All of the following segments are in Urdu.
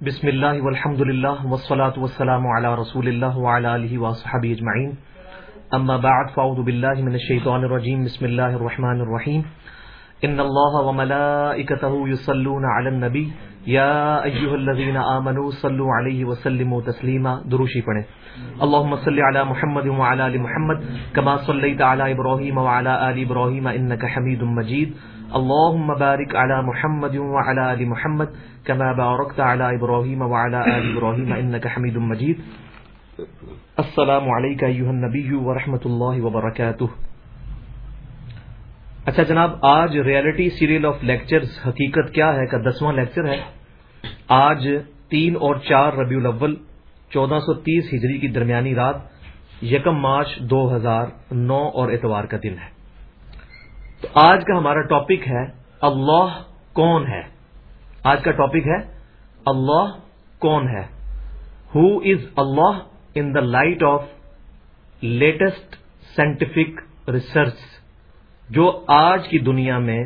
بسم اللہ والحمد للہ والصلاة والسلام على رسول اللہ وعلى آلہ وصحبہ اجمعین اما بعد فاعوذ باللہ من الشیطان الرجیم بسم اللہ الرحمن الرحیم ان اللہ وملائکتہ یصلون علی النبی یا ایہا الذین آمنوا صلوا علیہ وسلموا تسلیما دروشی پڑھیں اللہم صلی علی محمد وعلى آل محمد کما صلیت علی ابراہیم وعلى آل ابراہیم انکا حمید مجید اللهم بارك على محمد وعلى ال محمد كما باركت على ابراهيم وعلى ال ابراهيم انك حميد مجيد. السلام عليك ايها النبي ورحمه الله وبركاته. اچھا جناب، آج ریئلٹی سیریل آف لیکچرز حقیقت کیا ہے؟ کا دسواں لیکچر ہے. آج تین اور چار ربیع الاول، چودہ سو تیس ہجری کی درمیانی رات، یکم مارچ دو ہزار نو اور اتوار کا دن ہے. تو آج کا ہمارا ٹاپک ہے اللہ کون ہے؟ آج کا ٹاپک ہے اللہ کون ہے؟ Who is Allah in the light of latest scientific research جو آج کی دنیا میں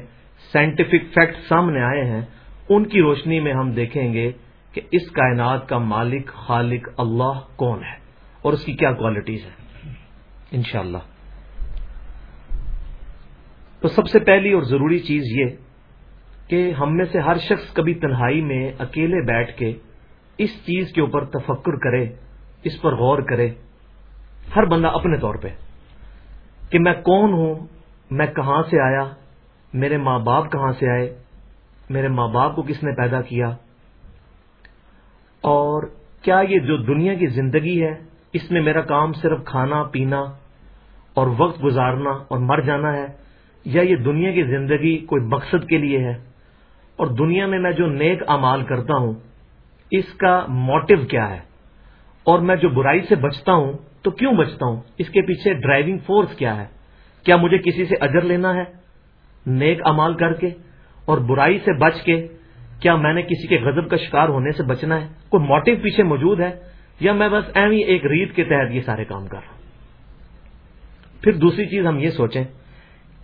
سائنٹیفک فیکٹ سامنے آئے ہیں، ان کی روشنی میں ہم دیکھیں گے کہ اس کائنات کا مالک، خالق اللہ کون ہے؟ اور اس کی کیا کوالٹیز ہیں؟ انشاءاللہ۔ اللہ تو سب سے پہلی اور ضروری چیز یہ کہ ہم میں سے ہر شخص کبھی تنہائی میں اکیلے بیٹھ کے اس چیز کے اوپر تفکر کرے، اس پر غور کرے، ہر بندہ اپنے طور پہ، کہ میں کون ہوں، میں کہاں سے آیا، میرے ماں باپ کہاں سے آئے، میرے ماں باپ کو کس نے پیدا کیا، اور کیا یہ جو دنیا کی زندگی ہے، اس میں میرا کام صرف کھانا، پینا اور وقت گزارنا اور مر جانا ہے یا یہ دنیا کی زندگی کوئی مقصد کے لیے ہے؟ اور دنیا میں میں جو نیک امال کرتا ہوں، اس کا موٹو کیا ہے؟ اور میں جو برائی سے بچتا ہوں، تو کیوں بچتا ہوں؟ اس کے پیچھے ڈرائیونگ فورس کیا ہے؟ کیا مجھے کسی سے اجر لینا ہے؟ نیک امال کر کے اور برائی سے بچ کے، کیا میں نے کسی کے غضب کا شکار ہونے سے بچنا ہے؟ کوئی موٹو پیچھے موجود ہے؟ یا میں بس ایوی ایک ریت کے تحت یہ سارے کام کر رہا ہوں؟ پھر دوسری چیز ہم یہ سوچیں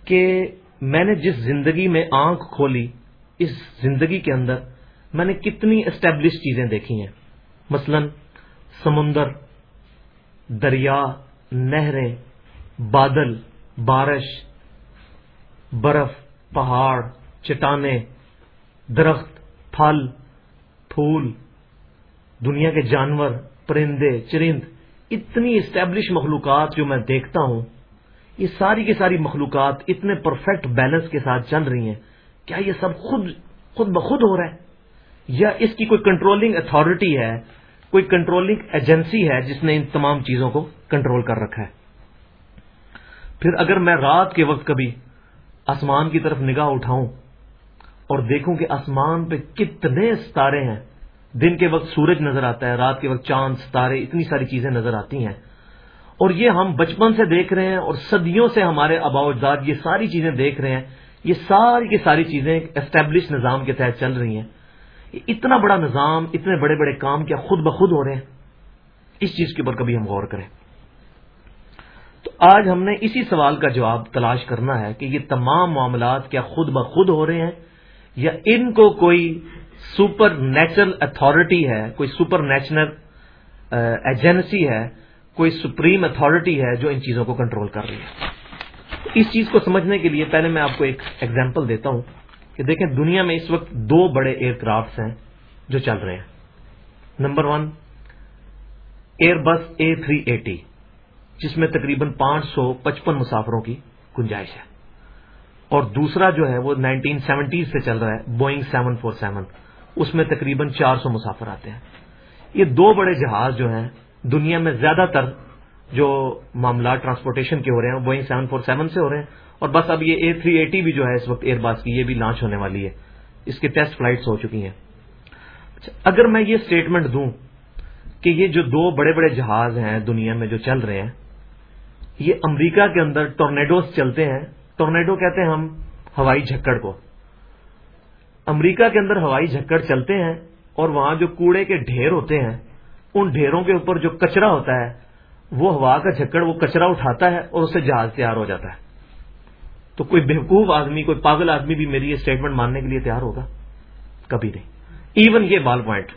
کہ میں نے جس زندگی میں آنکھ کھولی، اس زندگی کے اندر میں نے کتنی اسٹیبلش چیزیں دیکھی ہیں۔ مثلا سمندر، دریا، نہریں، بادل، بارش، برف، پہاڑ، چٹانیں، درخت، پھل، پھول، دنیا کے جانور، پرندے، چرند، اتنی اسٹیبلش مخلوقات جو میں دیکھتا ہوں۔ یہ ساری کی ساری مخلوقات اتنے پرفیکٹ بیلنس کے ساتھ چل رہی ہیں، کیا یہ سب خود خود بخود ہو رہا ہے؟ یا اس کی کوئی کنٹرولنگ اتارٹی ہے، کوئی کنٹرولنگ ایجنسی ہے جس نے ان تمام چیزوں کو کنٹرول کر رکھا ہے؟ پھر اگر میں رات کے وقت کبھی آسمان کی طرف نگاہ اٹھاؤں اور دیکھوں کہ آسمان پہ کتنے ستارے ہیں، دن کے وقت سورج نظر آتا ہے، رات کے وقت چاند، ستارے، اتنی ساری چیزیں نظر آتی ہیں اور یہ ہم بچپن سے دیکھ رہے ہیں اور صدیوں سے ہمارے آبا اجداد یہ ساری چیزیں دیکھ رہے ہیں، یہ ساری کی ساری چیزیں اسٹیبلش نظام کے تحت چل رہی ہیں۔ یہ اتنا بڑا نظام، اتنے بڑے بڑے کام کیا خود بخود ہو رہے ہیں۔ اس چیز کے اوپر کبھی ہم غور کریں۔ تو آج ہم نے اسی سوال کا جواب تلاش کرنا ہے کہ یہ تمام معاملات کیا خود بخود ہو رہے ہیں یا ان کو کوئی سپر نیچرل اتارٹی ہے، کوئی سپر نیچرل ایجنسی ہے کوئی سپریم اتارٹی ہے جو ان چیزوں کو کنٹرول کر رہی ہے۔ اس چیز کو سمجھنے کے لیے پہلے میں آپ کو ایک ایگزامپل دیتا ہوں کہ دیکھیں دنیا میں اس وقت دو بڑے ایئر کرافٹ ہیں جو چل رہے ہیں۔ نمبر ون ایئر بس اے تھری ایٹی جس میں تقریباً پانچ سو پچپن مسافروں کی گنجائش ہے۔ اور دوسرا جو ہے وہ نائنٹین سیونٹیز سے چل رہا ہے بوئنگ سیون فور سیون اس میں تقریباً چار سو مسافر آتے ہیں۔ یہ دو بڑے جہاز جو ہیں دنیا میں زیادہ تر جو معاملات ٹرانسپورٹیشن کے ہو رہے ہیں، وہ سیون فور سیون سے ہو رہے ہیں۔ اور بس اب یہ اے تھری ایٹی بھی جو ہے اس وقت ایئر باس کی یہ بھی لانچ ہونے والی ہے۔ اس کے ٹیسٹ فلائٹس ہو چکی ہیں۔ اچھا، اگر میں یہ اسٹیٹمنٹ دوں کہ یہ جو دو بڑے بڑے جہاز ہیں دنیا میں جو چل رہے ہیں، یہ امریکہ کے اندر ٹورنیڈوز چلتے ہیں۔ ٹورنیڈو کہتے ہیں ہم ہوائی جھکڑ کو۔ امریکہ کے اندر ہوائی جھکڑ چلتے ہیں اور وہاں جو کوڑے کے ڈھیر ہوتے ہیں ان ڈھیروں کے اوپر جو کچرا ہوتا ہے، وہ ہوا کا جھکڑ، وہ کچرا اٹھاتا ہے اور اسے جہاز تیار ہو جاتا ہے۔ تو کوئی بیوقوف آدمی، کوئی پاگل آدمی بھی میری یہ اسٹیٹمنٹ ماننے کے لیے تیار ہوگا؟ کبھی نہیں۔ ایون یہ بال پوائنٹ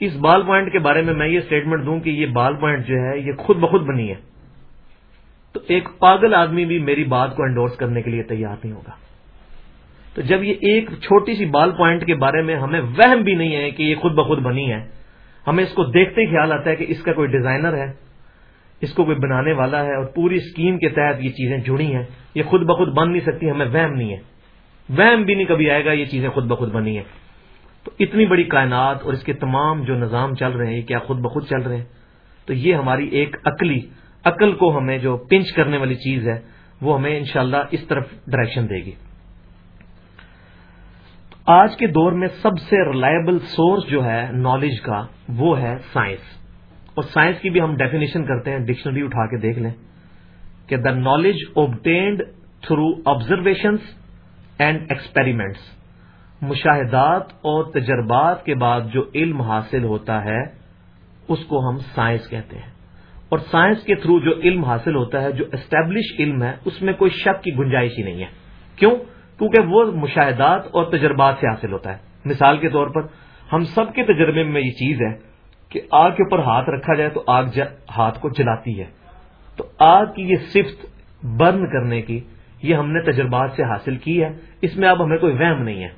اس بال پوائنٹ کے بارے میں میں یہ اسٹیٹمنٹ دوں کہ یہ بال پوائنٹ جو ہے، یہ خود بخود بنی ہے۔ تو ایک پاگل آدمی بھی میری بات کو انڈورس کرنے کے لیے تیار نہیں ہوگا۔ تو جب یہ ایک چھوٹی سی بال پوائنٹ کے بارے میں ہمیں وہم بھی نہیں ہے کہ یہ خود بخود بنی ہے ہمیں اس کو دیکھتے ہی خیال آتا ہے کہ اس کا کوئی ڈیزائنر ہے، اس کو کوئی بنانے والا ہے اور پوری اسکیم کے تحت یہ چیزیں جڑی ہیں۔ یہ خود بخود بن نہیں سکتی، ہمیں وہم نہیں ہے۔ وہم بھی نہیں کبھی آئے گا، یہ چیزیں خود بخود بنی ہیں۔ تو اتنی بڑی کائنات اور اس کے تمام جو نظام چل رہے ہیں، یہ کیا خود بخود چل رہے ہیں؟ تو یہ ہماری ایک عقلی، عقل کو ہمیں جو پنچ کرنے والی چیز ہے، وہ ہمیں انشاءاللہ اس طرف ڈائریکشن دے گی۔ آج کے دور میں سب سے ریلائبل سورس جو ہے نالج کا وہ ہے سائنس اور سائنس کی بھی ہم ڈیفینیشن کرتے ہیں ڈکشنری اٹھا کے دیکھ لیں کہ the knowledge obtained through observations and experiments مشاہدات اور تجربات کے بعد جو علم حاصل ہوتا ہے، اس کو ہم سائنس کہتے ہیں. اور سائنس کے تھرو جو علم حاصل ہوتا ہے، جو اسٹیبلش علم ہے، اس میں کوئی شک کی گنجائش ہی نہیں ہے. کیوں؟ کیونکہ وہ مشاہدات اور تجربات سے حاصل ہوتا ہے. مثال کے طور پر ہم سب کے تجربے میں یہ چیز ہے کہ آگ کے اوپر ہاتھ رکھا جائے تو آگ ہاتھ کو جلاتی ہے۔ تو آگ کی یہ صفت برن کرنے کی یہ ہم نے تجربات سے حاصل کی ہے۔ اس میں اب ہمیں کوئی وہم نہیں ہے۔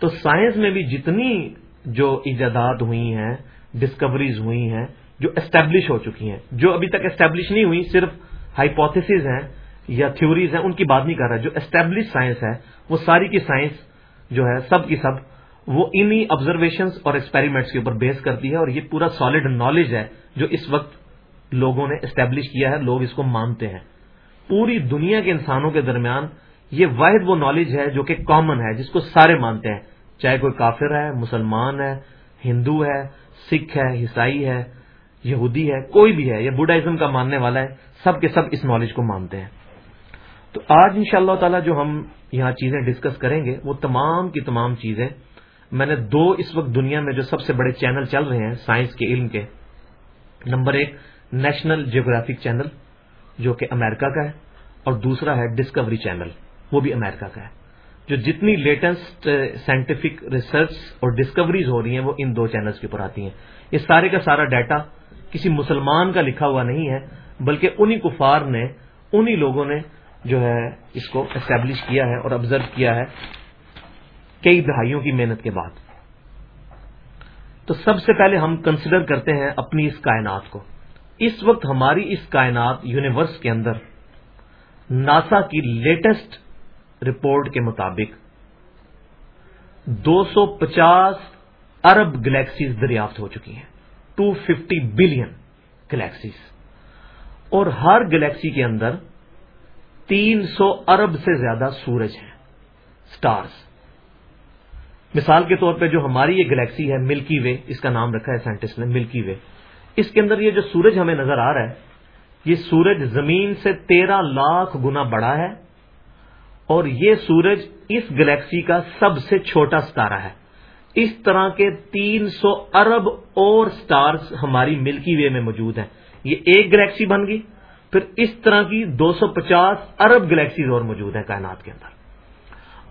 تو سائنس میں بھی جتنی جو ایجادات ہوئی ہیں ڈسکوریز ہوئی ہیں، جو اسٹیبلش ہو چکی ہیں، جو ابھی تک اسٹیبلش نہیں ہوئی، صرف ہائیپوتھس ہیں یا تھیوریز ہیں، ان کی بات نہیں کر رہا۔ جو اسٹیبلش سائنس ہے، وہ ساری کی سائنس جو ہے، سب کی سب وہ انہی آبزرویشنس اور ایکسپیریمنٹس کے اوپر بیس کرتی ہے اور یہ پورا سالڈ نالج ہے جو اس وقت لوگوں نے اسٹیبلش کیا ہے، لوگ اس کو مانتے ہیں۔ پوری دنیا کے انسانوں کے درمیان یہ واحد وہ نالج ہے جو کہ کامن ہے، جس کو سارے مانتے ہیں۔ چاہے کوئی کافر ہے، مسلمان ہے، ہندو ہے، سکھ ہے، عیسائی ہے، یہودی ہے، کوئی بھی ہے یا بڈائزم کا ماننے والا ہے، سب کے سب اس نالج کو مانتے ہیں۔ تو آج ان شاء اللہ تعالی جو ہم یہاں چیزیں ڈسکس کریں گے، وہ تمام کی تمام چیزیں میں نے دو اس وقت دنیا میں جو سب سے بڑے چینل چل رہے ہیں، سائنس کے علم کے۔ نمبر ایک، نیشنل جیوگرافک چینل، جو کہ امریکہ کا ہے۔ اور دوسرا ہے، ڈسکوری چینل، وہ بھی امریکہ کا ہے۔ جو جتنی لیٹسٹ سائنٹیفک ریسرچ اور ڈسکوریز ہو رہی ہیں، وہ ان دو چینلز کے اوپر آتی ہیں۔ یہ سارے کا سارا ڈیٹا کسی مسلمان کا لکھا ہوا نہیں ہے، بلکہ انہی کفار نے، انہی لوگوں نے جو ہے، اس کو اسٹیبلش کیا ہے اور آبزرو کیا ہے۔ کئی دہائیوں کی محنت کے بعد۔ تو سب سے پہلے ہم کنسیڈر کرتے ہیں اپنی اس کائنات کو۔ اس وقت ہماری اس کائنات یونیورس کے اندر ناسا کی لیٹسٹ رپورٹ کے مطابق دو سو پچاس ارب گلیکسیز دریافت ہو چکی ہیں۔ ٹو ففٹی بلین گلیکسیز اور ہر گلیکسی کے اندر تین سو ارب سے زیادہ سورج ہیں۔ سٹارز مثال کے طور پہ جو ہماری یہ گلیکسی ہے، ملکی وے، اس کا نام رکھا ہے سائنٹسٹ نے، ملکی وے۔ اس کے اندر یہ جو سورج ہمیں نظر آ رہا ہے، یہ سورج زمین سے تیرہ لاکھ گنا بڑا ہے اور یہ سورج اس گلیکسی کا سب سے چھوٹا ستارہ ہے۔ اس طرح کے تین سو ارب اور سٹارز ہماری ملکی وے میں موجود ہیں۔ یہ ایک گلیکسی بن گئی، پھر اس طرح کی دو سو پچاس ارب گلیکسیز اور موجود ہیں کائنات کے اندر۔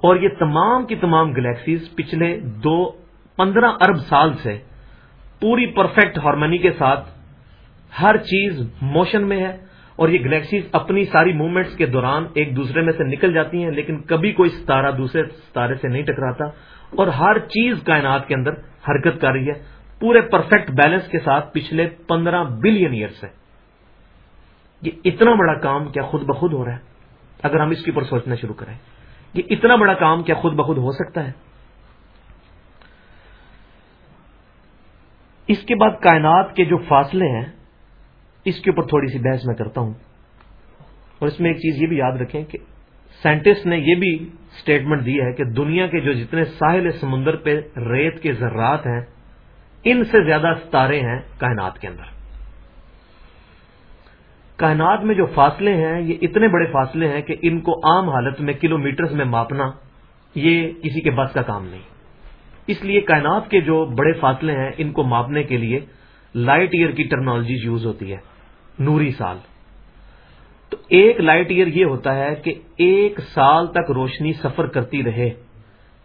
اور یہ تمام کی تمام گلیکسیز پچھلے دو پندرہ ارب سال سے پوری پرفیکٹ ہارمنی کے ساتھ ہر چیز موشن میں ہے اور یہ گلیکسیز اپنی ساری موومنٹس کے دوران ایک دوسرے میں سے نکل جاتی ہیں، لیکن کبھی کوئی ستارہ دوسرے ستارے سے نہیں ٹکراتا اور ہر چیز کائنات کے اندر حرکت کر رہی ہے۔ پورے پرفیکٹ بیلنس کے ساتھ پچھلے پندرہ بلین ایئر سے۔ یہ اتنا بڑا کام کیا خود بخود ہو رہا ہے۔ اگر ہم اس کے اوپر سوچنا شروع کریں۔ یہ اتنا بڑا کام کیا خود بخود ہو سکتا ہے؟ اس کے بعد کائنات کے جو فاصلے ہیں، اس کے اوپر تھوڑی سی بحث میں کرتا ہوں۔ اور اس میں ایک چیز یہ بھی یاد رکھیں کہ سائنٹسٹ نے یہ بھی اسٹیٹمنٹ دی ہے کہ دنیا کے جو جتنے ساحل سمندر پہ ریت کے ذرات ہیں، ان سے زیادہ ستارے ہیں کائنات کے اندر۔ کائنات میں جو فاصلے ہیں، یہ اتنے بڑے فاصلے ہیں کہ ان کو عام حالت میں کلو میں ماپنا، یہ کسی کے بس کا کام نہیں۔ اس لیے کائنات کے جو بڑے فاصلے ہیں ان کو ماپنے کے لیے لائٹ ایئر کی ٹرمنالوجی یوز ہوتی ہے، نوری سال۔ تو ایک لائٹ ایئر یہ ہوتا ہے کہ ایک سال تک روشنی سفر کرتی رہے۔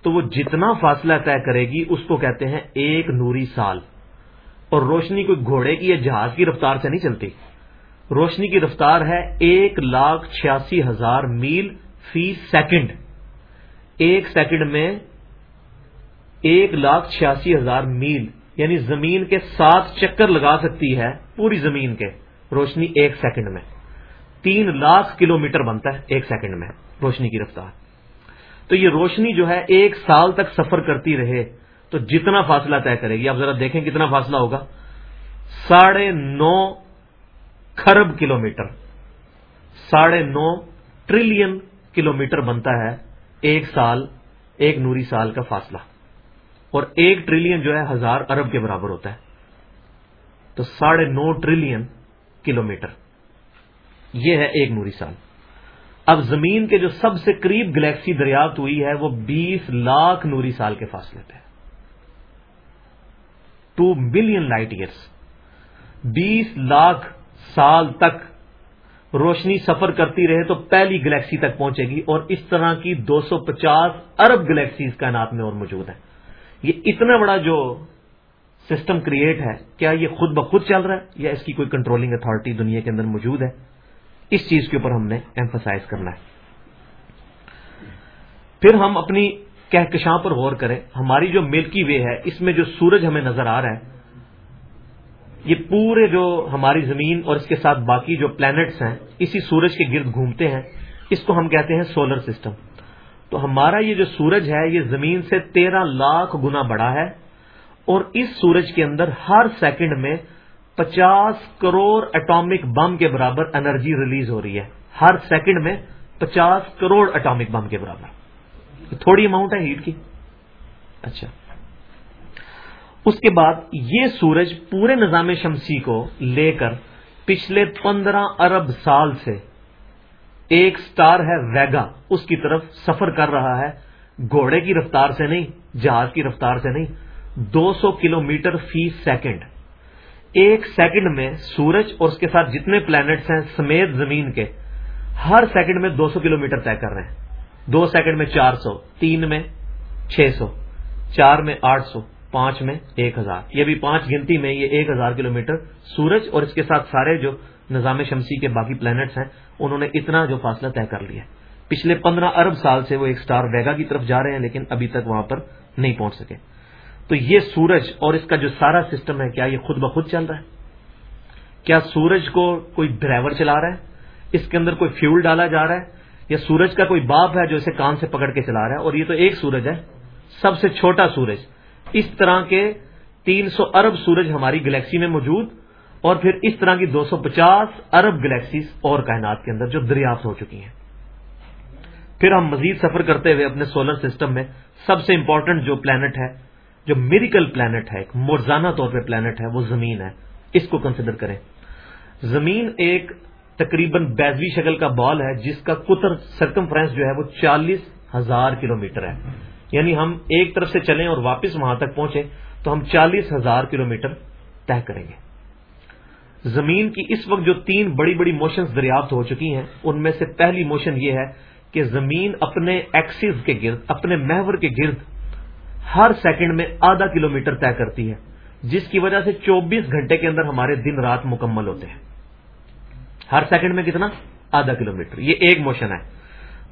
تو وہ جتنا فاصلہ طے کرے گی، اس کو کہتے ہیں ایک نوری سال۔ اور روشنی کوئی گھوڑے کی یا جہاز کی رفتار سے نہیں چلتی۔ روشنی کی رفتار ہے ایک لاکھ چھیاسی ہزار میل فی سیکنڈ۔ ایک سیکنڈ میں ایک لاکھ چھیاسی ہزار میل یعنی زمین کے سات چکر لگا سکتی ہے پوری زمین کے روشنی ایک سیکنڈ میں۔ تین لاکھ کلو میٹر بنتا ہے ایک سیکنڈ میں روشنی کی رفتار۔ تو یہ روشنی جو ہے ایک سال تک سفر کرتی رہے تو جتنا فاصلہ طے کرے گی، آپ ذرا دیکھیں کتنا فاصلہ ہوگا۔ ساڑھے نو خرب کلو میٹر ساڑھے نو ٹریلین کلو میٹر بنتا ہے ایک سال، ایک نوری سال کا فاصلہ۔ اور ایک ٹریلین جو ہے ہزار ارب کے برابر ہوتا ہے۔ تو ساڑھے نو ٹریلین کلو میٹر یہ ہے ایک نوری سال۔ اب زمین کے جو سب سے قریب گلیکسی دریافت ہوئی ہے، وہ بیس لاکھ نوری سال کے فاصلے پہ ٹو بلین لائٹ ایئرس بیس لاکھ سال تک روشنی سفر کرتی رہے تو پہلی گلیکسی تک پہنچے گی اور اس طرح کی دو سو پچاس ارب گلیکسیز کائنات میں اور موجود ہیں۔ یہ اتنا بڑا جو سسٹم کریٹ ہے، کیا یہ خود بخود چل رہا ہے یا اس کی کوئی کنٹرولنگ اتارٹی دنیا کے اندر موجود ہے؟ اس چیز کے اوپر ہم نے ایمفسائز کرنا ہے۔ پھر ہم اپنی کہکشاں پر غور کریں۔ ہماری جو ملکی وے ہے، اس میں جو سورج ہمیں نظر آ رہا ہے یہ پورے جو ہماری زمین اور اس کے ساتھ باقی جو پلانٹس ہیں، اسی سورج کے گرد گھومتے ہیں۔ اس کو ہم کہتے ہیں سولر سسٹم تو ہمارا یہ جو سورج ہے، یہ زمین سے تیرہ لاکھ گنا بڑا ہے۔ اور اس سورج کے اندر ہر سیکنڈ میں پچاس کروڑ اٹامک بم کے برابر انرجی ریلیز ہو رہی ہے۔ ہر سیکنڈ میں پچاس کروڑ اٹامک بم کے برابر۔ تھوڑی اماؤنٹ ہے ہیٹ کی۔ اچھا۔ اس کے بعد یہ سورج پورے نظام شمسی کو لے کر پچھلے پندرہ ارب سال سے ایک سٹار ہے ویگا، اس کی طرف سفر کر رہا ہے۔ گھوڑے کی رفتار سے نہیں، جہاز کی رفتار سے نہیں، دو سو کلو میٹر فی سیکنڈ۔ ایک سیکنڈ میں سورج اور اس کے ساتھ جتنے پلانٹس ہیں سمیت زمین کے، ہر سیکنڈ میں دو سو کلو میٹر طے کر رہے ہیں۔ دو سیکنڈ میں چار سو، تین میں چھ سو، چار میں آٹھ سو۔ پانچ میں ایک ہزار۔ یہ بھی پانچ گنتی میں یہ ایک ہزار کلو میٹر سورج اور اس کے ساتھ سارے جو نظام شمسی کے باقی پلانٹس ہیں، انہوں نے اتنا جو فاصلہ طے کر لیا پچھلے پندرہ ارب سال سے وہ ایک سٹار ویگا کی طرف جا رہے ہیں، لیکن ابھی تک وہاں پر نہیں پہنچ سکے۔ تو یہ سورج اور اس کا جو سارا سسٹم ہے، کیا یہ خود بخود چل رہا ہے؟ کیا سورج کو کوئی ڈرائیور چلا رہا ہے؟ اس کے اندر کوئی فیول ڈالا جا رہا ہے؟ یا سورج کا کوئی باپ ہے جو اسے کان سے پکڑ کے چلا رہا ہے؟ اور یہ تو ایک سورج ہے، سب سے چھوٹا سورج۔ اس طرح کے تین سو ارب سورج ہماری گلیکسی میں موجود اور پھر اس طرح کی دو سو پچاس ارب گلیکسیز اور کائنات کے اندر جو دریافت ہو چکی ہیں۔ پھر ہم مزید سفر کرتے ہوئے اپنے سولر سسٹم میں سب سے امپورٹنٹ جو پلانٹ ہے، جو میریکل پلانٹ ہے، ایک مرزانہ طور پہ پلانٹ ہے، وہ زمین ہے۔ اس کو کنسیڈر کریں۔ زمین ایک تقریباً بیزوی شکل کا بال ہے، جس کا قطر سرکم فرینس جو ہے وہ چالیس ہزار کلو میٹر ہے۔ یعنی ہم ایک طرف سے چلیں اور واپس وہاں تک پہنچے تو ہم چالیس ہزار کلو میٹر طے کریں گے۔ زمین کی اس وقت جو تین بڑی بڑی موشنز دریافت ہو چکی ہیں، ان میں سے پہلی موشن یہ ہے کہ زمین اپنے ایکسز کے گرد، اپنے محور کے گرد ہر سیکنڈ میں آدھا کلو میٹر طے کرتی ہے، جس کی وجہ سے چوبیس گھنٹے کے اندر ہمارے دن رات مکمل ہوتے ہیں۔ ہر سیکنڈ میں کتنا؟ آدھا کلو میٹر۔ یہ ایک موشن ہے۔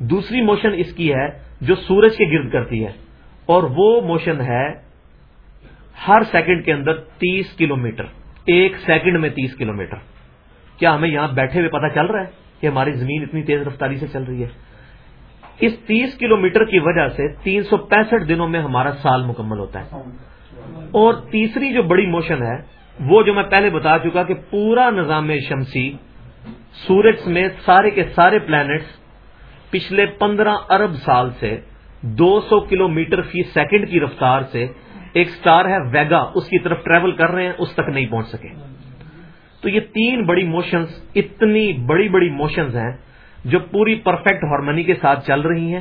دوسری موشن اس کی ہے جو سورج کے گرد کرتی ہے اور وہ موشن ہے ہر سیکنڈ کے اندر تیس کلو میٹر ایک سیکنڈ میں تیس کلو میٹر کیا ہمیں یہاں بیٹھے ہوئے پتا چل رہا ہے کہ ہماری زمین اتنی تیز رفتاری سے چل رہی ہے؟ اس تیس کلو میٹر کی وجہ سے تین سو پینسٹھ دنوں میں ہمارا سال مکمل ہوتا ہے۔ اور تیسری جو بڑی موشن ہے، وہ جو میں پہلے بتا چکا کہ پورا نظام شمسی سورج میں سارے کے سارے پلانٹس پچھلے پندرہ ارب سال سے دو سو کلو میٹر فی سیکنڈ کی رفتار سے ایک سٹار ہے ویگا، اس کی طرف ٹریول کر رہے ہیں، اس تک نہیں پہنچ سکے۔ تو یہ تین بڑی موشنز اتنی بڑی بڑی موشنز ہیں جو پوری پرفیکٹ ہارمنی کے ساتھ چل رہی ہیں۔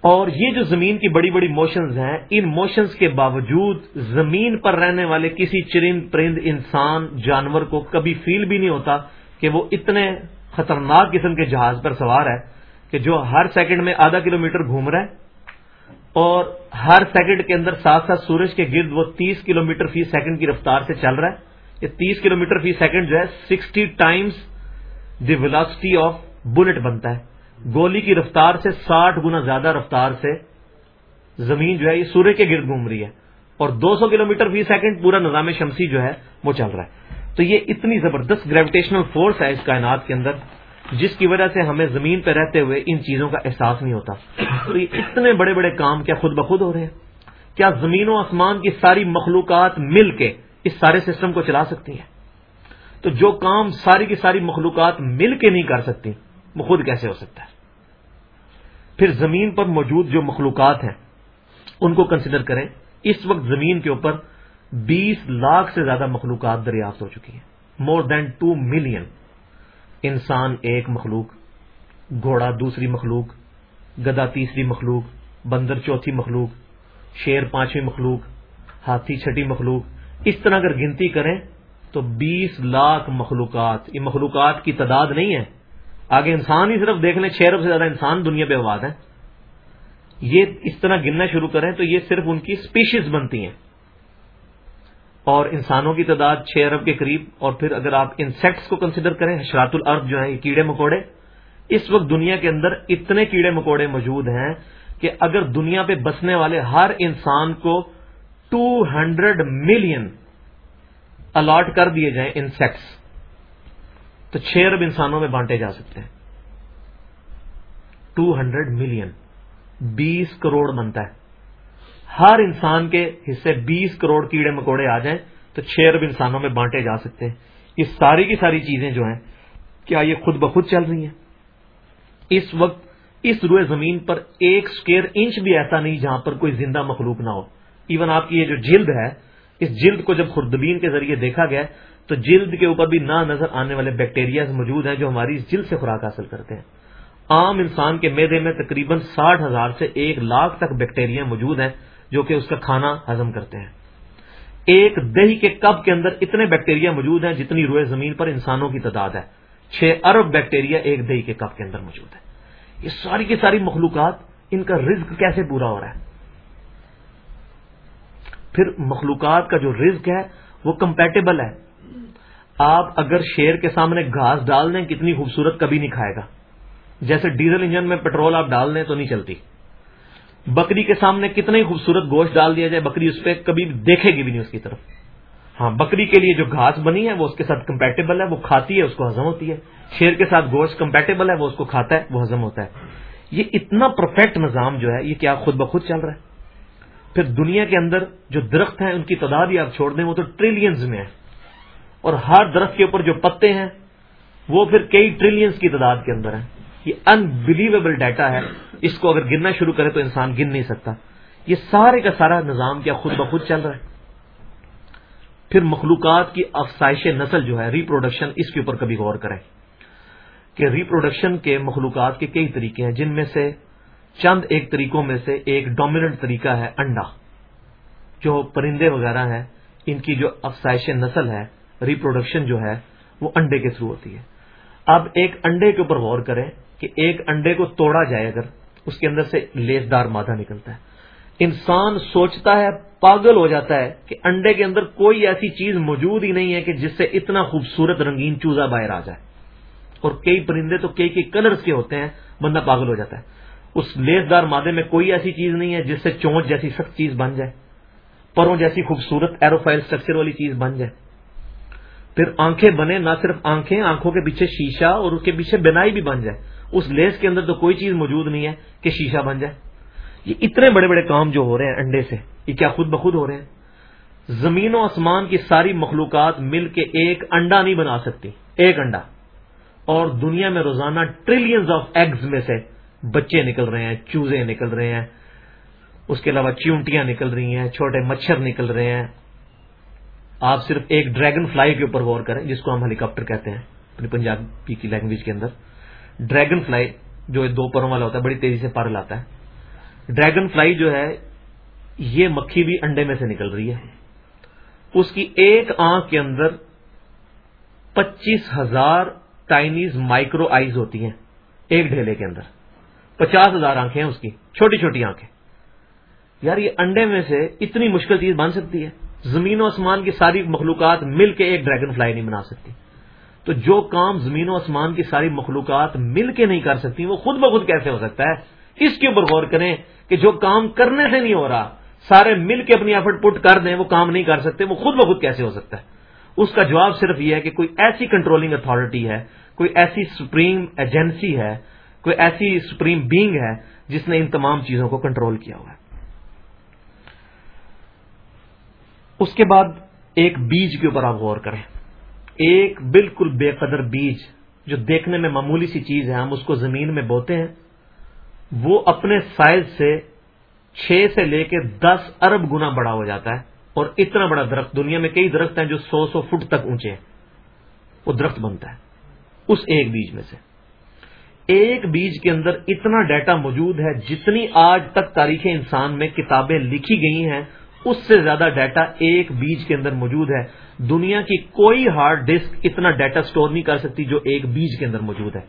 اور یہ جو زمین کی بڑی بڑی موشنز ہیں، ان موشنز کے باوجود زمین پر رہنے والے کسی چرند پرند انسان، جانور کو کبھی فیل بھی نہیں ہوتا کہ وہ اتنے خطرناک قسم کے جہاز پر سوار ہے کہ جو ہر سیکنڈ میں آدھا کلو میٹر گھوم رہا ہے اور ہر سیکنڈ کے اندر ساتھ ساتھ سورج کے گرد وہ تیس کلو میٹر فی سیکنڈ کی رفتار سے چل رہا ہے۔ یہ تیس کلو میٹر فی سیکنڈ جو ہے، sixty times the velocity of bullet بنتا ہے۔ گولی کی رفتار سے ساٹھ گنا زیادہ رفتار سے زمین جو ہے، یہ سورج کے گرد گھوم رہی ہے۔ اور دو سو کلو میٹر فی سیکنڈ پورا نظام شمسی جو ہے، وہ چل رہا ہے۔ تو یہ اتنی زبردست گریویٹیشنل فورس ہے اس کائنات کے اندر، جس کی وجہ سے ہمیں زمین پہ رہتے ہوئے ان چیزوں کا احساس نہیں ہوتا۔ تو یہ اتنے بڑے بڑے کام کیا خود بخود ہو رہے ہیں؟ کیا زمین و آسمان کی ساری مخلوقات مل کے اس سارے سسٹم کو چلا سکتی ہیں؟ تو جو کام ساری کی ساری مخلوقات مل کے نہیں کر سکتی، وہ خود کیسے ہو سکتا ہے؟ پھر زمین پر موجود جو مخلوقات ہیں، ان کو کنسیڈر کریں۔ اس وقت زمین کے اوپر بیس لاکھ سے زیادہ مخلوقات دریافت ہو چکی ہیں۔ مور دین ٹو ملین انسان ایک مخلوق، گھوڑا دوسری مخلوق گدا تیسری مخلوق، بندر چوتھی مخلوق، شیر پانچویں مخلوق، ہاتھی چھٹی مخلوق۔ اس طرح اگر گنتی کریں تو بیس لاکھ مخلوقات، یہ مخلوقات کی تعداد نہیں ہے۔ آگے انسان ہی صرف دیکھ لیں، چھ ارب سے زیادہ انسان دنیا پہ آباد ہیں۔ یہ اس طرح گننا شروع کریں تو یہ صرف ان کی اسپیشیز بنتی ہیں۔ اور انسانوں کی تعداد چھ ارب کے قریب، اور پھر اگر آپ انسیکٹس کو کنسیڈر کریں حشرات الارض جو ہیں، یہ کیڑے مکوڑے، اس وقت دنیا کے اندر اتنے کیڑے مکوڑے موجود ہیں کہ اگر دنیا پہ بسنے والے ہر انسان کو ٹو ہنڈریڈ ملین الاٹ کر دیے جائیں انسیکٹس تو چھ ارب انسانوں میں بانٹے جا سکتے ہیں۔ ٹو ہنڈریڈ ملین بیس کروڑ بنتا ہے۔ ہر انسان کے حصے بیس کروڑ کیڑے مکوڑے آ جائیں تو چھ ارب انسانوں میں بانٹے جا سکتے ہیں۔ یہ ساری کی ساری چیزیں جو ہیں، کیا یہ خود بخود چل رہی ہیں؟ اس وقت اس روئے زمین پر ایک سکیئر انچ بھی ایسا نہیں جہاں پر کوئی زندہ مخلوق نہ ہو۔ ایون آپ کی یہ جو جلد ہے، اس جلد کو جب خوردبین کے ذریعے دیکھا گیا، تو جلد کے اوپر بھی نہ نظر آنے والے بیکٹیریا موجود ہیں جو ہماری اس جلد سے خوراک حاصل کرتے ہیں۔ عام انسان کے میدے میں تقریباً ساٹھ ہزار سے ایک لاکھ تک بیکٹیریا موجود ہیں۔ جو کہ اس کا کھانا ہزم کرتے ہیں۔ ایک دہی کے کپ کے اندر اتنے بیکٹیریا موجود ہیں جتنی روئے زمین پر انسانوں کی تعداد ہے۔ چھ ارب بیکٹیریا ایک دہی کے کپ کے اندر موجود ہے یہ ساری کی ساری مخلوقات ان کا رزق کیسے پورا ہو رہا ہے؟ پھر مخلوقات کا جو رزق ہے وہ کمپیٹیبل ہے۔ آپ اگر شیر کے سامنے گھاس ڈال دیں، کتنی خوبصورت کبھی نہیں کھائے گا۔ جیسے ڈیزل انجن میں پیٹرول آپ ڈال دیں تو نہیں چلتی۔ بکری کے سامنے کتنا ہی خوبصورت گوشت ڈال دیا جائے، بکری اس پہ کبھی دیکھے گی بھی نہیں اس کی طرف۔ ہاں بکری کے لیے جو گھاس بنی ہے، وہ اس کے ساتھ کمپیٹیبل ہے، وہ کھاتی ہے، اس کو ہزم ہوتی ہے۔ شیر کے ساتھ گوشت کمپیٹیبل ہے، وہ اس کو کھاتا ہے، وہ ہزم ہوتا ہے۔ یہ اتنا پرفیکٹ نظام جو ہے، یہ کیا خود بخود چل رہا ہے؟ پھر دنیا کے اندر جو درخت ہیں، ان کی تعداد ہی آپ چھوڑ دیں، وہ تو ٹریلینز میں ہے اور ہر درخت کے اوپر جو پتے ہیں، وہ پھر کئی ٹریلینز کی تعداد کے اندر ہیں۔ یہ انبلیویبل ڈیٹا ہے، اس کو اگر گننا شروع کرے تو انسان گن نہیں سکتا۔ یہ سارے کا سارا نظام کیا خود بخود چل رہا ہے۔ پھر مخلوقات کی افسائش نسل جو ہے ریپروڈکشن اس کے اوپر کبھی غور کریں۔ کہ ریپروڈکشن کے مخلوقات کے کئی طریقے ہیں، جن میں سے چند ایک طریقوں میں سے ایک ڈومیننٹ طریقہ ہے، انڈا۔ جو پرندے وغیرہ ہیں، ان کی جو افسائش نسل ہے ریپروڈکشن جو ہے، وہ انڈے کے تھرو ہوتی ہے۔ اب ایک انڈے کے اوپر غور کریں۔ کہ ایک انڈے کو توڑا جائے اگر اس کے اندر سے لیس دار مادہ نکلتا ہے۔ انسان سوچتا ہے، پاگل ہو جاتا ہے کہ انڈے کے اندر کوئی ایسی چیز موجود ہی نہیں ہے کہ جس سے اتنا خوبصورت رنگین چوزا باہر آ جائے۔ اور کئی پرندے تو کئی کئی کلرز کے ہوتے ہیں، بندہ پاگل ہو جاتا ہے۔ اس لیس دار مادے میں کوئی ایسی چیز نہیں ہے جس سے چونچ جیسی سخت چیز بن جائے، پروں جیسی خوبصورت ایروفائل اسٹرکچر والی چیز بن جائے۔ پھر آنکھیں بنے نہ صرف آنکھیں، آنکھوں کے پیچھے شیشہ اور اس کے پیچھے بنائی بھی بن جائے۔ اس لیس کے اندر تو کوئی چیز موجود نہیں ہے کہ شیشہ بن جائے۔ یہ اتنے بڑے بڑے کام جو ہو رہے ہیں انڈے سے، یہ کیا خود بخود ہو رہے ہیں؟ زمین و آسمان کی ساری مخلوقات مل کے ایک انڈا نہیں بنا سکتی، ایک انڈا۔ اور دنیا میں روزانہ ٹریلینز آف ایگز میں سے بچے نکل رہے ہیں، چوزے نکل رہے ہیں، اس کے علاوہ چونٹیاں نکل رہی ہیں، چھوٹے مچھر نکل رہے ہیں۔ آپ صرف ایک ڈریگن فلائی کے اوپر غور کریں، جس کو ہم ہیلی کاپٹر کہتے ہیں، اپنی پنجابی کی لینگویج کے اندر۔ ڈریگن فلائی جو دو پروں والا ہوتا ہے، بڑی تیزی سے پر لاتا ہے۔ ڈریگن فلائی جو ہے، یہ مکھی بھی انڈے میں سے نکل رہی ہے۔ اس کی ایک آنکھ کے اندر پچیس ہزار ٹائنیز مائکرو آئیز ہوتی ہیں، ایک ڈھیلے کے اندر۔ پچاس ہزار آنکھیں ہیں اس کی، چھوٹی چھوٹی آنکھیں۔ یار، یہ انڈے میں سے اتنی مشکل چیز بن سکتی ہے۔ زمین و آسمان کی ساری مخلوقات مل کے ایک ڈریگن فلائی نہیں بنا سکتی۔ تو جو کام زمین و آسمان کی ساری مخلوقات مل کے نہیں کر سکتی، وہ خود بخود کیسے ہو سکتا ہے؟ اس کے اوپر غور کریں کہ جو کام کرنے سے نہیں ہو رہا، سارے مل کے اپنی ایفرٹ پٹ کر دیں، وہ کام نہیں کر سکتے، وہ خود بخود کیسے ہو سکتا ہے؟ اس کا جواب صرف یہ ہے کہ کوئی ایسی کنٹرولنگ اتارٹی ہے، کوئی ایسی سپریم ایجنسی ہے، کوئی ایسی سپریم بینگ ہے جس نے ان تمام چیزوں کو کنٹرول کیا ہوا ہے۔ اس کے بعد ایک بیج کے اوپر آپ غور کریں۔ ایک بالکل بے قدر بیج جو دیکھنے میں معمولی سی چیز ہے، ہم اس کو زمین میں بوتے ہیں، وہ اپنے سائز سے چھ سے لے کے دس ارب گنا بڑا ہو جاتا ہے اور اتنا بڑا درخت، دنیا میں کئی درخت ہیں جو سو سو فٹ تک اونچے ہیں۔ وہ درخت بنتا ہے، اس ایک بیج میں سے۔ ایک بیج کے اندر اتنا ڈیٹا موجود ہے، جتنی آج تک تاریخ انسان میں کتابیں لکھی گئی ہیں اس سے زیادہ ڈیٹا ایک بیج کے اندر موجود ہے۔ دنیا کی کوئی ہارڈ ڈسک اتنا ڈیٹا سٹور نہیں کر سکتی جو ایک بیج کے اندر موجود ہے۔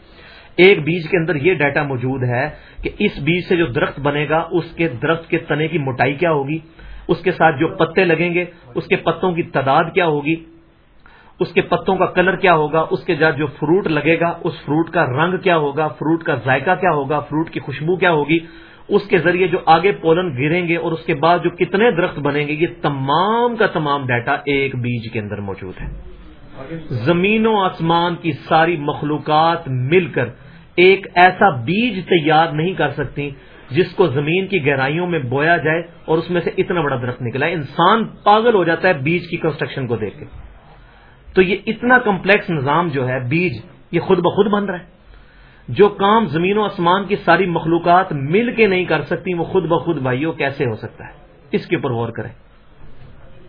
ایک بیج کے اندر یہ ڈیٹا موجود ہے کہ اس بیج سے جو درخت بنے گا، اس کے درخت کے تنے کی موٹائی کیا ہوگی؟ اس کے ساتھ جو پتے لگیں گے، اس کے پتوں کی تعداد کیا ہوگی؟ اس کے پتوں کا کلر کیا ہوگا؟ اس کے ساتھ جو فروٹ لگے گا، اس فروٹ کا رنگ کیا ہوگا؟ فروٹ کا ذائقہ کیا ہوگا؟ فروٹ کی خوشبو کیا ہوگی؟ اس کے ذریعے جو آگے پولن گریں گے اور اس کے بعد جو کتنے درخت بنیں گے، یہ تمام کا تمام ڈیٹا ایک بیج کے اندر موجود ہے۔ زمین و آسمان کی ساری مخلوقات مل کر ایک ایسا بیج تیار نہیں کر سکتی جس کو زمین کی گہرائیوں میں بویا جائے اور اس میں سے اتنا بڑا درخت نکلا ہے۔ انسان پاگل ہو جاتا ہے بیج کی کنسٹرکشن کو دیکھ کے۔ تو یہ اتنا کمپلیکس نظام جو ہے، بیج یہ خود بخود بن رہا ہے۔ جو کام زمین و آسمان کی ساری مخلوقات مل کے نہیں کر سکتی، وہ خود بخود بھائیوں کیسے ہو سکتا ہے؟ اس کے اوپر غور کریں۔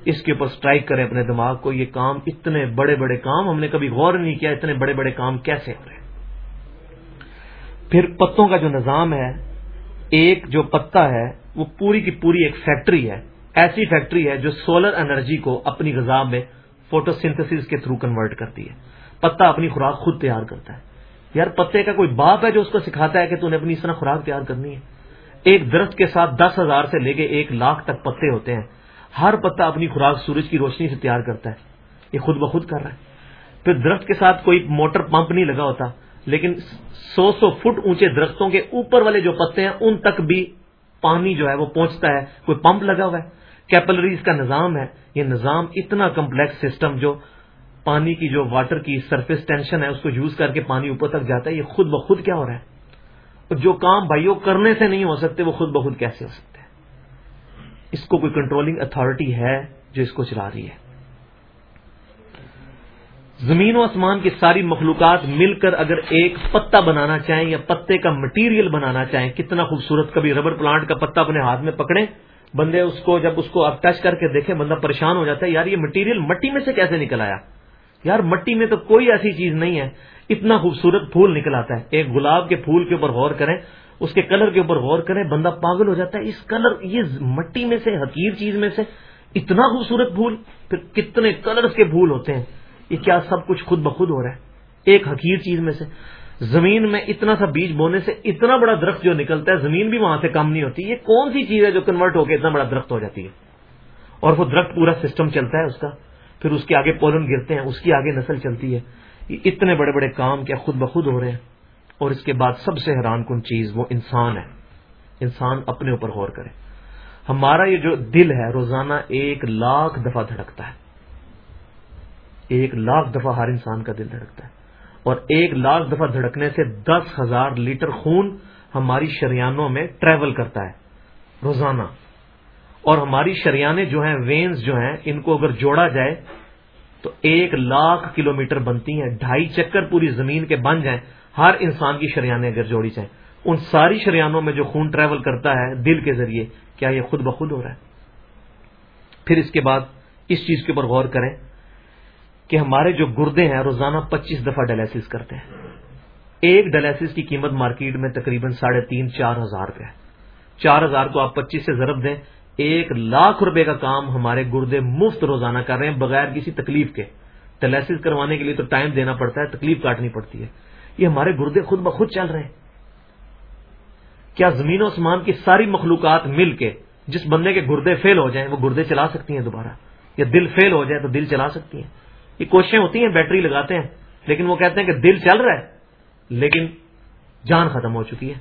اس کے اوپر سٹرائک کریں اپنے دماغ کو، یہ کام اتنے بڑے بڑے کام ہم نے کبھی غور نہیں کیا، اتنے بڑے بڑے کام کیسے ہو رہے ہیں؟ پھر پتوں کا جو نظام ہے، ایک جو پتا ہے، وہ پوری کی پوری ایک فیکٹری ہے۔ ایسی فیکٹری ہے جو سولر انرجی کو اپنی غذا میں فوٹو سنتھس کے تھرو کنورٹ کرتی ہے۔ پتا اپنی خوراک خود تیار کرتا ہے۔ یار پتے کا کوئی باپ ہے جو اس کو سکھاتا ہے کہ تو نے اپنی اس طرح خوراک تیار کرنی ہے؟ ایک درخت کے ساتھ دس ہزار سے لے کے ایک لاکھ تک پتے ہوتے ہیں۔ ہر پتا اپنی خوراک سورج کی روشنی سے تیار کرتا ہے۔ یہ خود بخود کر رہا ہے۔ پھر درخت کے ساتھ کوئی موٹر پمپ نہیں لگا ہوتا، لیکن سو سو فٹ اونچے درختوں کے اوپر والے جو پتے ہیں، ان تک بھی پانی جو ہے وہ پہنچتا ہے۔ کوئی پمپ لگا ہوا ہے؟ کیپلریز کا نظام ہے۔ یہ نظام اتنا کمپلیکس سسٹم جو پانی کی جو واٹر کی سرفیس ٹینشن ہے، اس کو یوز کر کے پانی اوپر تک جاتا ہے، یہ خود بخود کیا ہو رہا ہے؟ اور جو کام بھائیوں کرنے سے نہیں ہو سکتے، وہ خود بخود کیسے ہو سکتے ہیں؟ اس کو کوئی کنٹرولنگ اتارٹی ہے جو اس کو چلا رہی ہے؟ زمین و آسمان کی ساری مخلوقات مل کر اگر ایک پتا بنانا چاہیں یا پتے کا مٹیریل بنانا چاہیں، کتنا خوبصورت کبھی ربر پلانٹ کا پتا اپنے ہاتھ میں پکڑے بندے اس کو جب اس کو اب ٹچ کر کے دیکھیں، بندہ پریشان ہو جاتا ہے، یار یہ مٹیریل مٹی میں سے کیسے نکل آیا؟ یار، مٹی میں تو کوئی ایسی چیز نہیں ہے۔ اتنا خوبصورت پھول نکل آتا ہے۔ ایک گلاب کے پھول کے اوپر غور کریں، اس کے کلر کے اوپر غور کریں، بندہ پاگل ہو جاتا ہے۔ اس کلر، یہ مٹی میں سے، حقیر چیز میں سے اتنا خوبصورت پھول۔ پھر کتنے کلرز کے پھول ہوتے ہیں۔ یہ کیا سب کچھ خود بخود ہو رہا ہے؟ ایک حقیر چیز میں سے۔ زمین میں اتنا سا بیج بونے سے اتنا بڑا درخت جو نکلتا ہے، زمین بھی وہاں سے کم نہیں ہوتی۔ یہ کون سی چیز ہے جو کنورٹ ہو کے اتنا بڑا درخت ہو جاتی ہے؟ اور وہ درخت پورا سسٹم چلتا ہے اس کا۔ پھر اس کے آگے پولن گرتے ہیں، اس کی آگے نسل چلتی ہے۔ یہ اتنے بڑے بڑے کام کیا خود بخود ہو رہے ہیں۔ اور اس کے بعد سب سے حیران کن چیز، وہ انسان ہے۔ انسان اپنے اوپر غور کرے۔ ہمارا یہ جو دل ہے، روزانہ ایک لاکھ دفعہ دھڑکتا ہے۔ ایک لاکھ دفعہ ہر انسان کا دل دھڑکتا ہے۔ اور ایک لاکھ دفعہ دھڑکنے سے دس ہزار لیٹر خون ہماری شریانوں میں ٹریول کرتا ہے۔ روزانہ۔ اور ہماری شریانے جو ہیں، وینز جو ہیں، ان کو اگر جوڑا جائے تو ایک لاکھ کلومیٹر بنتی ہیں، ڈھائی چکر پوری زمین کے بن جائیں۔ ہر انسان کی شریانے اگر جوڑی جائیں۔ ان ساری شریانوں میں جو خون ٹریول کرتا ہے دل کے ذریعے، کیا یہ خود بخود ہو رہا ہے؟ پھر اس کے بعد اس چیز کے اوپر غور کریں کہ ہمارے جو گردے ہیں، روزانہ پچیس دفعہ ڈائلسس کرتے ہیں۔ ایک ڈائلسس کی قیمت مارکیٹ میں تقریباً ساڑھے تین، چار ہزار روپے ہے۔ چار ہزار کو آپ پچیس سے ضرب دیں ایک لاکھ روپے کا کام ہمارے گردے مفت روزانہ کر رہے ہیں بغیر کسی تکلیف کے۔ ڈائلسس کروانے کے لیے تو ٹائم دینا پڑتا ہے، تکلیف کاٹنی پڑتی ہے۔ یہ ہمارے گردے خود بخود چل رہے ہیں۔ کیا زمین و آسمان کی ساری مخلوقات مل کے جس بندے کے گردے فیل ہو جائیں، وہ گردے چلا سکتی ہیں دوبارہ؟ یا دل فیل ہو جائے تو دل چلا سکتی ہیں؟ یہ کوششیں ہوتی ہیں بیٹری لگاتے ہیں، لیکن وہ کہتے ہیں کہ دل چل رہا ہے، لیکن جان ختم ہو چکی ہے۔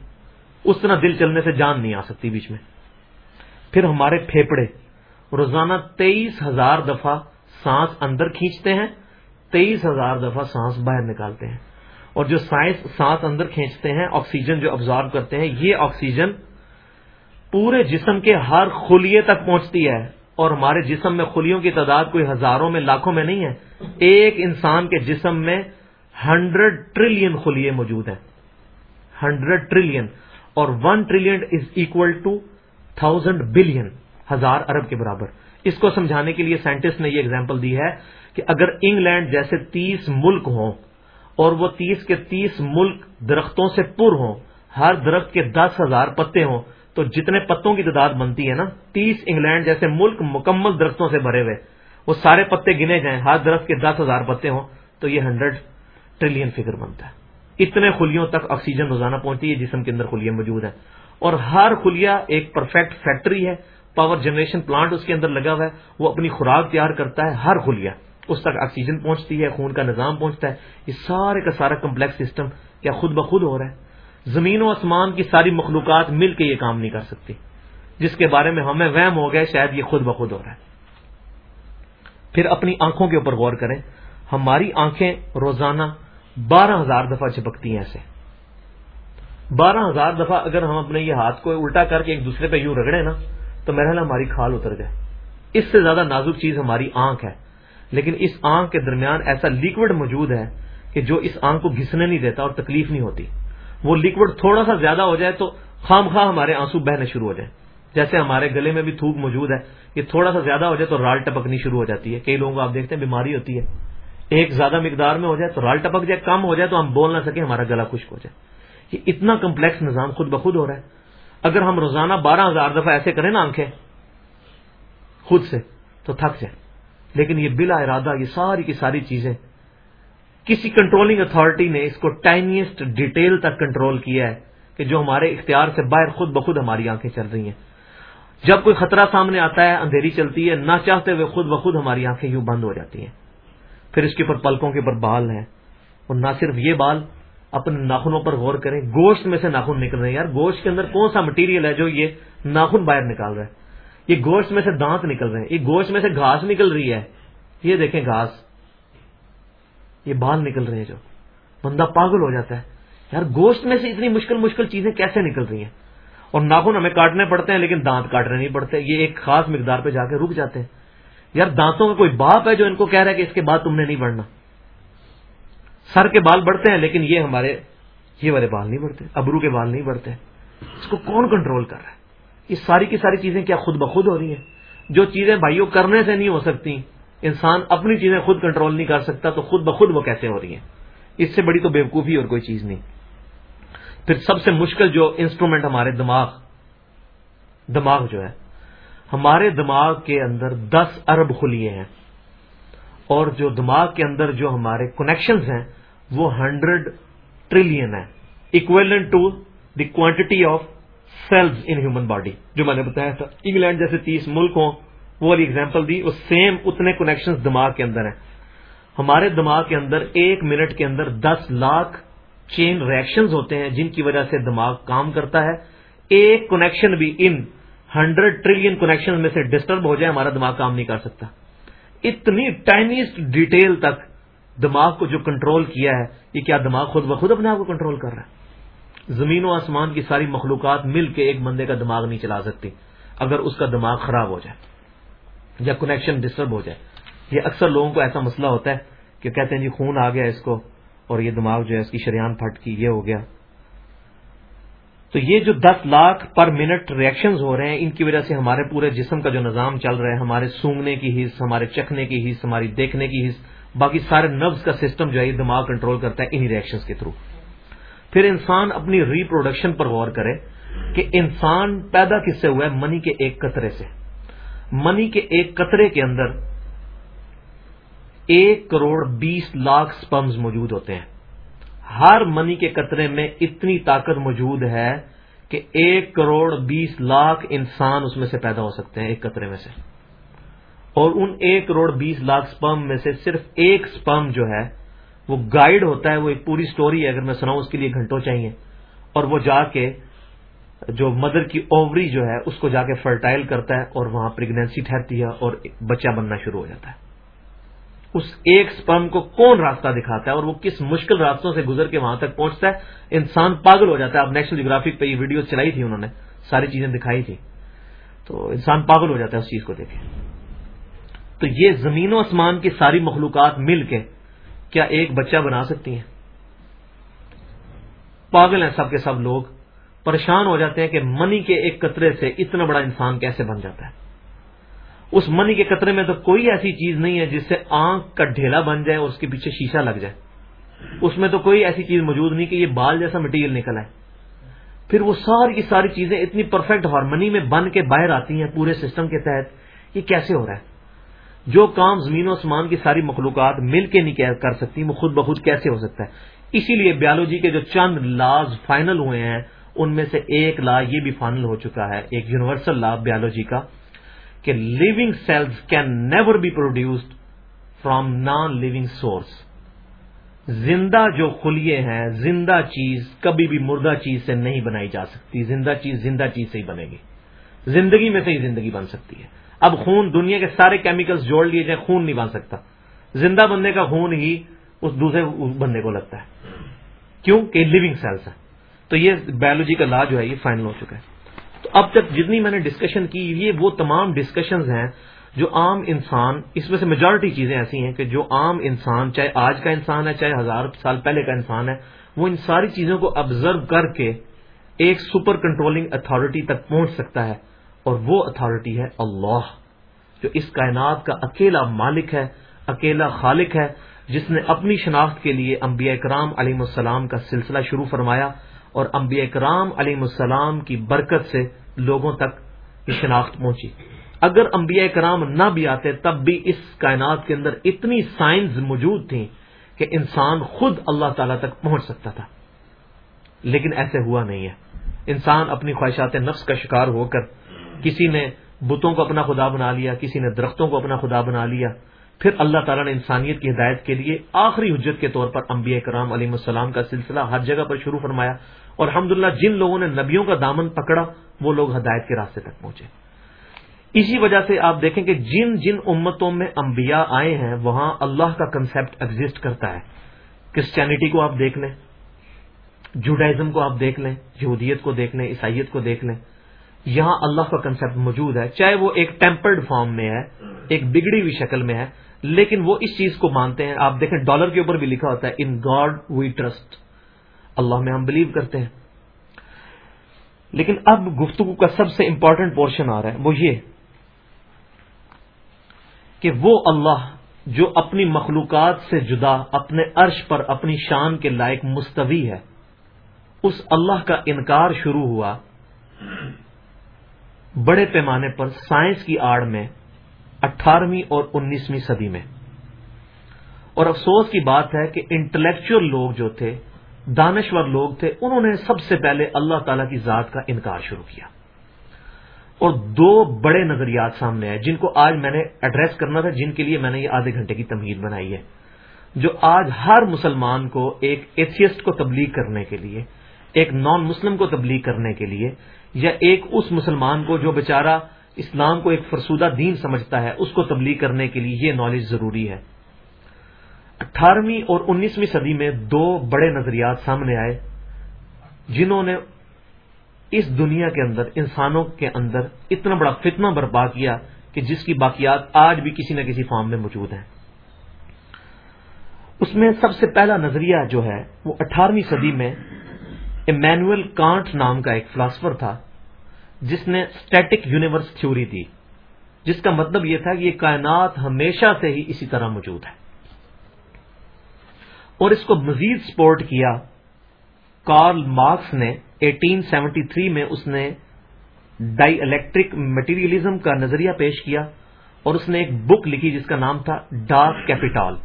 اس طرح دل چلنے سے جان نہیں آ سکتی بیچ میں۔ پھر ہمارے پھیپڑے روزانہ تیئیس ہزار دفعہ سانس اندر کھینچتے ہیں، تیئیس ہزار دفعہ سانس باہر نکالتے ہیں۔ اور جو سائنس سانس اندر کھینچتے ہیں، آکسیجن جو ابزارو کرتے ہیں، یہ آکسیجن پورے جسم کے ہر خلیے تک پہنچتی ہے۔ اور ہمارے جسم میں خلیوں کی تعداد کوئی ہزاروں میں، لاکھوں میں نہیں ہے۔ ایک انسان کے جسم میں ہنڈریڈ ٹریلین خلیے موجود ہیں۔ ہنڈریڈ ٹریلین اور one trillion is equal to thousand billion ہزار ارب کے برابر۔ اس کو سمجھانے کے لیے سائنٹسٹ نے یہ اگزامپل دی ہے کہ اگر انگلینڈ جیسے تیس ملک ہوں اور وہ تیس کے تیس ملک درختوں سے پر ہوں، ہر درخت کے دس ہزار پتے ہوں، تو جتنے پتوں کی تعداد بنتی ہے نا، تیس انگلینڈ جیسے ملک مکمل درختوں سے بھرے ہوئے، وہ سارے پتے گنے جائیں، ہر درخت کے دس ہزار پتے ہوں، تو یہ ہنڈریڈ ٹریلین فگر بنتا ہے۔ اتنے خلیوں تک آکسیجن روزانہ پہنچتی ہے، جسم کے اندر خلیاں موجود ہیں۔ اور ہر خلیا ایک پرفیکٹ فیکٹری ہے۔ پاور جنریشن پلانٹ اس کے اندر لگا ہوا ہے۔ وہ اپنی خوراک تیار کرتا ہے ہر خلیا اس تک آکسیجن پہنچتی ہے، خون کا نظام پہنچتا ہے۔ یہ سارے کا سارا کمپلیکس سسٹم کیا خود بخود ہو رہا ہے۔ زمین و آسمان کی ساری مخلوقات مل کے یہ کام نہیں کر سکتی۔ جس کے بارے میں ہمیں وہم ہو گئے شاید یہ خود بخود ہو رہا ہے۔ پھر اپنی آنکھوں کے اوپر غور کریں۔ ہماری آنکھیں روزانہ بارہ ہزار دفعہ چپکتی ہیں ایسے۔ بارہ ہزار دفعہ اگر ہم اپنے یہ ہاتھ کو الٹا کر کے ایک دوسرے پہ یوں رگڑے نا، تو میرا ہماری کھال اتر گئے اس سے زیادہ نازک چیز ہماری آنکھ ہے۔ لیکن اس آنکھ کے درمیان ایسا لیکوڈ موجود ہے کہ جو اس آنکھ کو گھسنے نہیں دیتا اور تکلیف نہیں ہوتی۔ وہ لیکوڈ تھوڑا سا زیادہ ہو جائے تو خام خواہ ہمارے آنسو بہنے شروع ہو جائیں۔ جیسے ہمارے گلے میں بھی تھوک موجود ہے، یہ تھوڑا سا زیادہ ہو جائے تو رال ٹپکنی شروع ہو جاتی ہے۔ کئی لوگوں کو آپ دیکھتے ہیں بیماری ہوتی ہے۔ ایک زیادہ مقدار میں ہو جائے تو رال ٹپک جائے، کم ہو جائے تو ہم بول نہ سکیں، ہمارا گلا خشک ہو جائے۔ یہ اتنا کمپلیکس نظام خود بخود ہو رہا ہے۔ اگر ہم روزانہ بارہ ہزار دفعہ ایسے کریں نا آنکھیں، خود سے تو تھک جائے لیکن یہ بلا ارادہ، یہ ساری کی ساری چیزیں۔ کسی کنٹرولنگ اتارٹی نے اس کو ٹائنیسٹ ڈیٹیل تک کنٹرول کیا ہے کہ جو ہمارے اختیار سے باہر خود بخود ہماری آنکھیں چل رہی ہیں۔ جب کوئی خطرہ سامنے آتا ہے، اندھیری چلتی ہے، نہ چاہتے ہوئے خود بخود ہماری آنکھیں یوں بند ہو جاتی ہیں۔ پھر اس کے اوپر پلکوں کے اوپر بال ہیں۔ اور نہ صرف یہ بال اپنے ناخنوں پر غور کریں۔ گوشت میں سے ناخن نکل رہے ہیں۔ یار، گوشت کے اندر کون سا مٹیریل ہے جو یہ ناخن باہر نکال رہا ہے؟ یہ گوشت میں سے دانت نکل رہے ہیں۔ یہ گوشت میں سے گھاس نکل رہی ہے۔ یہ دیکھیں گھاس۔ یہ بال نکل رہے ہیں جو۔ بندہ پاگل ہو جاتا ہے۔ یار، گوشت میں سے اتنی مشکل مشکل چیزیں کیسے نکل رہی ہیں؟ اور ناخن ہمیں کاٹنے پڑتے ہیں، لیکن دانت کاٹنے نہیں پڑتے۔ یہ ایک خاص مقدار پہ جا کے رک جاتے ہیں۔ یار، دانتوں کا کوئی باپ ہے جو ان کو کہہ رہا ہے کہ اس کے بعد تم نے نہیں بڑھنا؟ سر کے بال بڑھتے ہیں، لیکن یہ ہمارے یہ والے بال نہیں بڑھتے، ابرو کے بال نہیں بڑھتے۔ اس کو کون کنٹرول کر رہا ہے؟ یہ ساری کی ساری چیزیں کیا خود بخود ہو رہی ہیں؟ جو چیزیں بھائیوں کرنے سے نہیں ہو سکتی، انسان اپنی چیزیں خود کنٹرول نہیں کر سکتا، تو خود بخود وہ کیسے ہو رہی ہیں؟ اس سے بڑی تو بیوقوفی اور کوئی چیز نہیں۔ پھر سب سے مشکل جو انسٹرومنٹ ہمارے دماغ دماغ جو ہے، ہمارے دماغ کے اندر دس ارب خلیے ہیں۔ اور جو دماغ کے اندر جو ہمارے کنیکشنز ہیں وہ ہنڈریڈ ٹریلین ہے۔ Equivalent to the quantity of cells in human body جو میں نے بتایا تھا۔ انگلینڈ جیسے تیس ملک ہوں، وہ والی ایگزامپل دی، وہ سیم اتنے کنیکشن دماغ کے اندر ہیں۔ ہمارے دماغ کے اندر ایک منٹ کے اندر دس لاکھ چین ریئیکشنز ہوتے ہیں، جن کی وجہ سے دماغ کام کرتا ہے۔ ایک کنیکشن بھی ان ہنڈریڈ ٹریلین کنیکشن میں سے ڈسٹرب ہو جائے، ہمارا دماغ کام نہیں کر سکتا۔ اتنی ٹائنیسٹ ڈیٹیل تک دماغ کو جو کنٹرول کیا ہے، یہ کیا دماغ خود بخود اپنے آپ کو کنٹرول کر رہا ہے؟ زمین و آسمان کی ساری مخلوقات مل کے ایک بندے کا دماغ نہیں چلا سکتی۔ اگر اس کا دماغ خراب ہو جائے یا کنیکشن ڈسٹرب ہو جائے، یہ اکثر لوگوں کو ایسا مسئلہ ہوتا ہے کہ کہتے ہیں جی خون آ گیا اس کو اور یہ دماغ جو ہے اس کی شریان پھٹ کی، یہ ہو گیا۔ تو یہ جو دس لاکھ پر منٹ ریئیکشنز ہو رہے ہیں، ان کی وجہ سے ہمارے پورے جسم کا جو نظام چل رہا ہے، ہمارے سونگنے کی حص، ہمارے چکھنے کی حص، ہماری دیکھنے کی حص باقی سارے نروس کا سسٹم جو ہے یہ دماغ کنٹرول کرتا ہے انہی ریئیکشنز کے تھرو پھر انسان اپنی ریپروڈکشن پر غور کرے کہ انسان پیدا کس سے ہوا ہے؟ منی کے ایک قطرے سے. منی کے ایک قطرے کے اندر ایک کروڑ بیس لاکھ سپمز موجود ہوتے ہیں. ہر منی کے قطرے میں اتنی طاقت موجود ہے کہ ایک کروڑ بیس لاکھ انسان اس میں سے پیدا ہو سکتے ہیں ایک قطرے میں سے. اور ان ایک کروڑ بیس لاکھ سپرم میں سے صرف ایک سپرم جو ہے، وہ گائیڈ ہوتا ہے، وہ ایک پوری سٹوری ہے، اگر میں سناؤں، اس کے لیے گھنٹوں چاہیے۔ اور وہ جا کے جو مدر کی اووری جو ہے، اس کو جا کے فرٹائل کرتا ہے اور وہاں پریگنینسی ٹھہرتی ہے اور بچہ بننا شروع ہو جاتا ہے۔ اس ایک سپرم کو کون راستہ دکھاتا ہے اور وہ کس مشکل راستوں سے گزر کے وہاں تک پہنچتا ہے؟ انسان پاگل ہو جاتا ہے۔ اب نیشنل جغرافک پہ یہ ویڈیو چلائی تھی انہوں نے، ساری چیزیں دکھائی تھی۔ تو انسان پاگل ہو جاتا ہے اس چیز کو دیکھے تو یہ زمین و آسمان کی ساری مخلوقات مل کے کیا ایک بچہ بنا سکتی ہیں؟ پاگل ہیں سب کے سب لوگ۔ پریشان ہو جاتے ہیں کہ منی کے ایک قطرے سے اتنا بڑا انسان کیسے بن جاتا ہے؟ اس منی کے قطرے میں تو کوئی ایسی چیز نہیں ہے جس سے آنکھ کا ڈھیلا بن جائے اور اس کے پیچھے شیشہ لگ جائے۔ اس میں تو کوئی ایسی چیز موجود نہیں کہ یہ بال جیسا مٹیریل نکل ہے پھر وہ ساری کی ساری چیزیں اتنی پرفیکٹ ہارمنی میں بن کے باہر آتی ہیں پورے سسٹم کے تحت۔ یہ کیسے ہو رہا ہے؟ جو کام زمین و آسمان کی ساری مخلوقات مل کے نہیں کر سکتی، وہ خود بخود کیسے ہو سکتا ہے؟ اسی لیے بیالوجی کے جو چند لاز فائنل ہوئے ہیں، ان میں سے ایک لا یہ بھی فائنل ہو چکا ہے، ایک یونیورسل لا بیالوجی کا، کہ living cells can never be produced from non living source زندہ جو خلیے ہیں، زندہ چیز کبھی بھی مردہ چیز سے نہیں بنائی جا سکتی، زندہ چیز زندہ چیز سے ہی بنے گی۔ زندگی میں سے ہی زندگی بن سکتی ہے۔ اب خون دنیا کے سارے کیمیکلز جوڑ لیے جائیں، خون نہیں بن سکتا۔ زندہ بندے کا خون ہی اس دوسرے بندے کو لگتا ہے۔ کیوں؟ کہ لیونگ سیلس ہے تو یہ بایولوجی کا لا جو ہے، یہ فائنل ہو چکا ہے۔ تو اب تک جتنی میں نے ڈسکشن کی، یہ وہ تمام ڈسکشنز ہیں جو عام انسان، اس میں سے میجورٹی چیزیں ایسی ہیں کہ جو عام انسان، چاہے آج کا انسان ہے، چاہے ہزار سال پہلے کا انسان ہے، وہ ان ساری چیزوں کو آبزرو کر کے ایک سپر کنٹرولنگ اتارٹی تک پہنچ سکتا ہے۔ اور وہ اتارٹی ہے اللہ، جو اس کائنات کا اکیلا مالک ہے، اکیلا خالق ہے، جس نے اپنی شناخت کے لیے انبیاء کرام علیہ السلام کا سلسلہ شروع فرمایا اور انبیاء کرام علیہ السلام کی برکت سے لوگوں تک یہ شناخت پہنچی۔ اگر انبیاء کرام نہ بھی آتے، تب بھی اس کائنات کے اندر اتنی سائنس موجود تھیں کہ انسان خود اللہ تعالی تک پہنچ سکتا تھا۔ لیکن ایسے ہوا نہیں ہے۔ انسان اپنی خواہشات نفس کا شکار ہو کر کسی نے بتوں کو اپنا خدا بنا لیا، کسی نے درختوں کو اپنا خدا بنا لیا، پھر اللہ تعالیٰ نے انسانیت کی ہدایت کے لیے آخری حجت کے طور پر انبیاء کرام علیہ السلام کا سلسلہ ہر جگہ پر شروع فرمایا اور الحمد جن لوگوں نے نبیوں کا دامن پکڑا، وہ لوگ ہدایت کے راستے تک پہنچے۔ اسی وجہ سے آپ دیکھیں کہ جن جن امتوں میں انبیاء آئے ہیں، وہاں اللہ کا کنسپٹ ایگزٹ کرتا ہے۔ کرسچینٹی کو آپ دیکھ لیں جوڈائزم کو آپ دیکھ لیں، یہودیت کو دیکھ لیں، عیسائیت کو دیکھ لیں۔ یہاں اللہ کا کنسپٹ موجود ہے چاہے وہ ایک ٹیمپرڈ فارم میں ہے ایک بگڑی ہوئی شکل میں ہے لیکن وہ اس چیز کو مانتے ہیں۔ آپ دیکھیں ڈالر کے اوپر بھی لکھا ہوتا ہے ان گاڈ وی ٹرسٹ اللہ میں ہم بلیو کرتے ہیں۔ لیکن اب گفتگو کا سب سے امپورٹنٹ پورشن آ رہا ہے وہ یہ کہ وہ اللہ جو اپنی مخلوقات سے جدا اپنے عرش پر اپنی شان کے لائق مستوی ہے اس اللہ کا انکار شروع ہوا۔ بڑے پیمانے پر سائنس کی آڑ میں، اٹھارہویں اور انیسویں صدی میں۔ اور افسوس کی بات ہے کہ انٹلیکچل لوگ جو تھے، دانشور لوگ تھے، انہوں نے سب سے پہلے اللہ تعالی کی ذات کا انکار شروع کیا۔ اور دو بڑے نظریات سامنے آئے، جن کو آج میں نے ایڈریس کرنا تھا، جن کے لیے میں نے یہ آدھے گھنٹے کی تمہید بنائی ہے۔ جو آج ہر مسلمان کو، ایک ایتھیسٹ کو تبلیغ کرنے کے لیے، ایک نان مسلم کو تبلیغ کرنے کے لیے یا ایک اس مسلمان کو جو بیچارہ اسلام کو ایک فرسودہ دین سمجھتا ہے، اس کو تبلیغ کرنے کے لیے یہ نالج ضروری ہے۔ اٹھارہویں اور انیسویں صدی میں دو بڑے نظریات سامنے آئے، جنہوں نے اس دنیا کے اندر، انسانوں کے اندر اتنا بڑا فتنہ برپا کیا کہ جس کی باقیات آج بھی کسی نہ کسی فارم میں موجود ہیں۔ اس میں سب سے پہلا نظریہ جو ہے، وہ اٹھارہویں صدی میں ایمینوئل کانٹ نام کا ایک فلاسفر تھا، جس نے اسٹیٹک یونیورس تھیوری دی، جس کا مطلب یہ تھا کہ یہ کائنات ہمیشہ سے ہی اسی طرح موجود ہے۔ اور اس کو مزید سپورٹ کیا، کارل مارکس نے 1873 میں اس نے ڈائی الیکٹرک مٹیریلزم کا نظریہ پیش کیا اور اس نے ایک بک لکھی جس کا نام تھا ڈارک کیپیٹال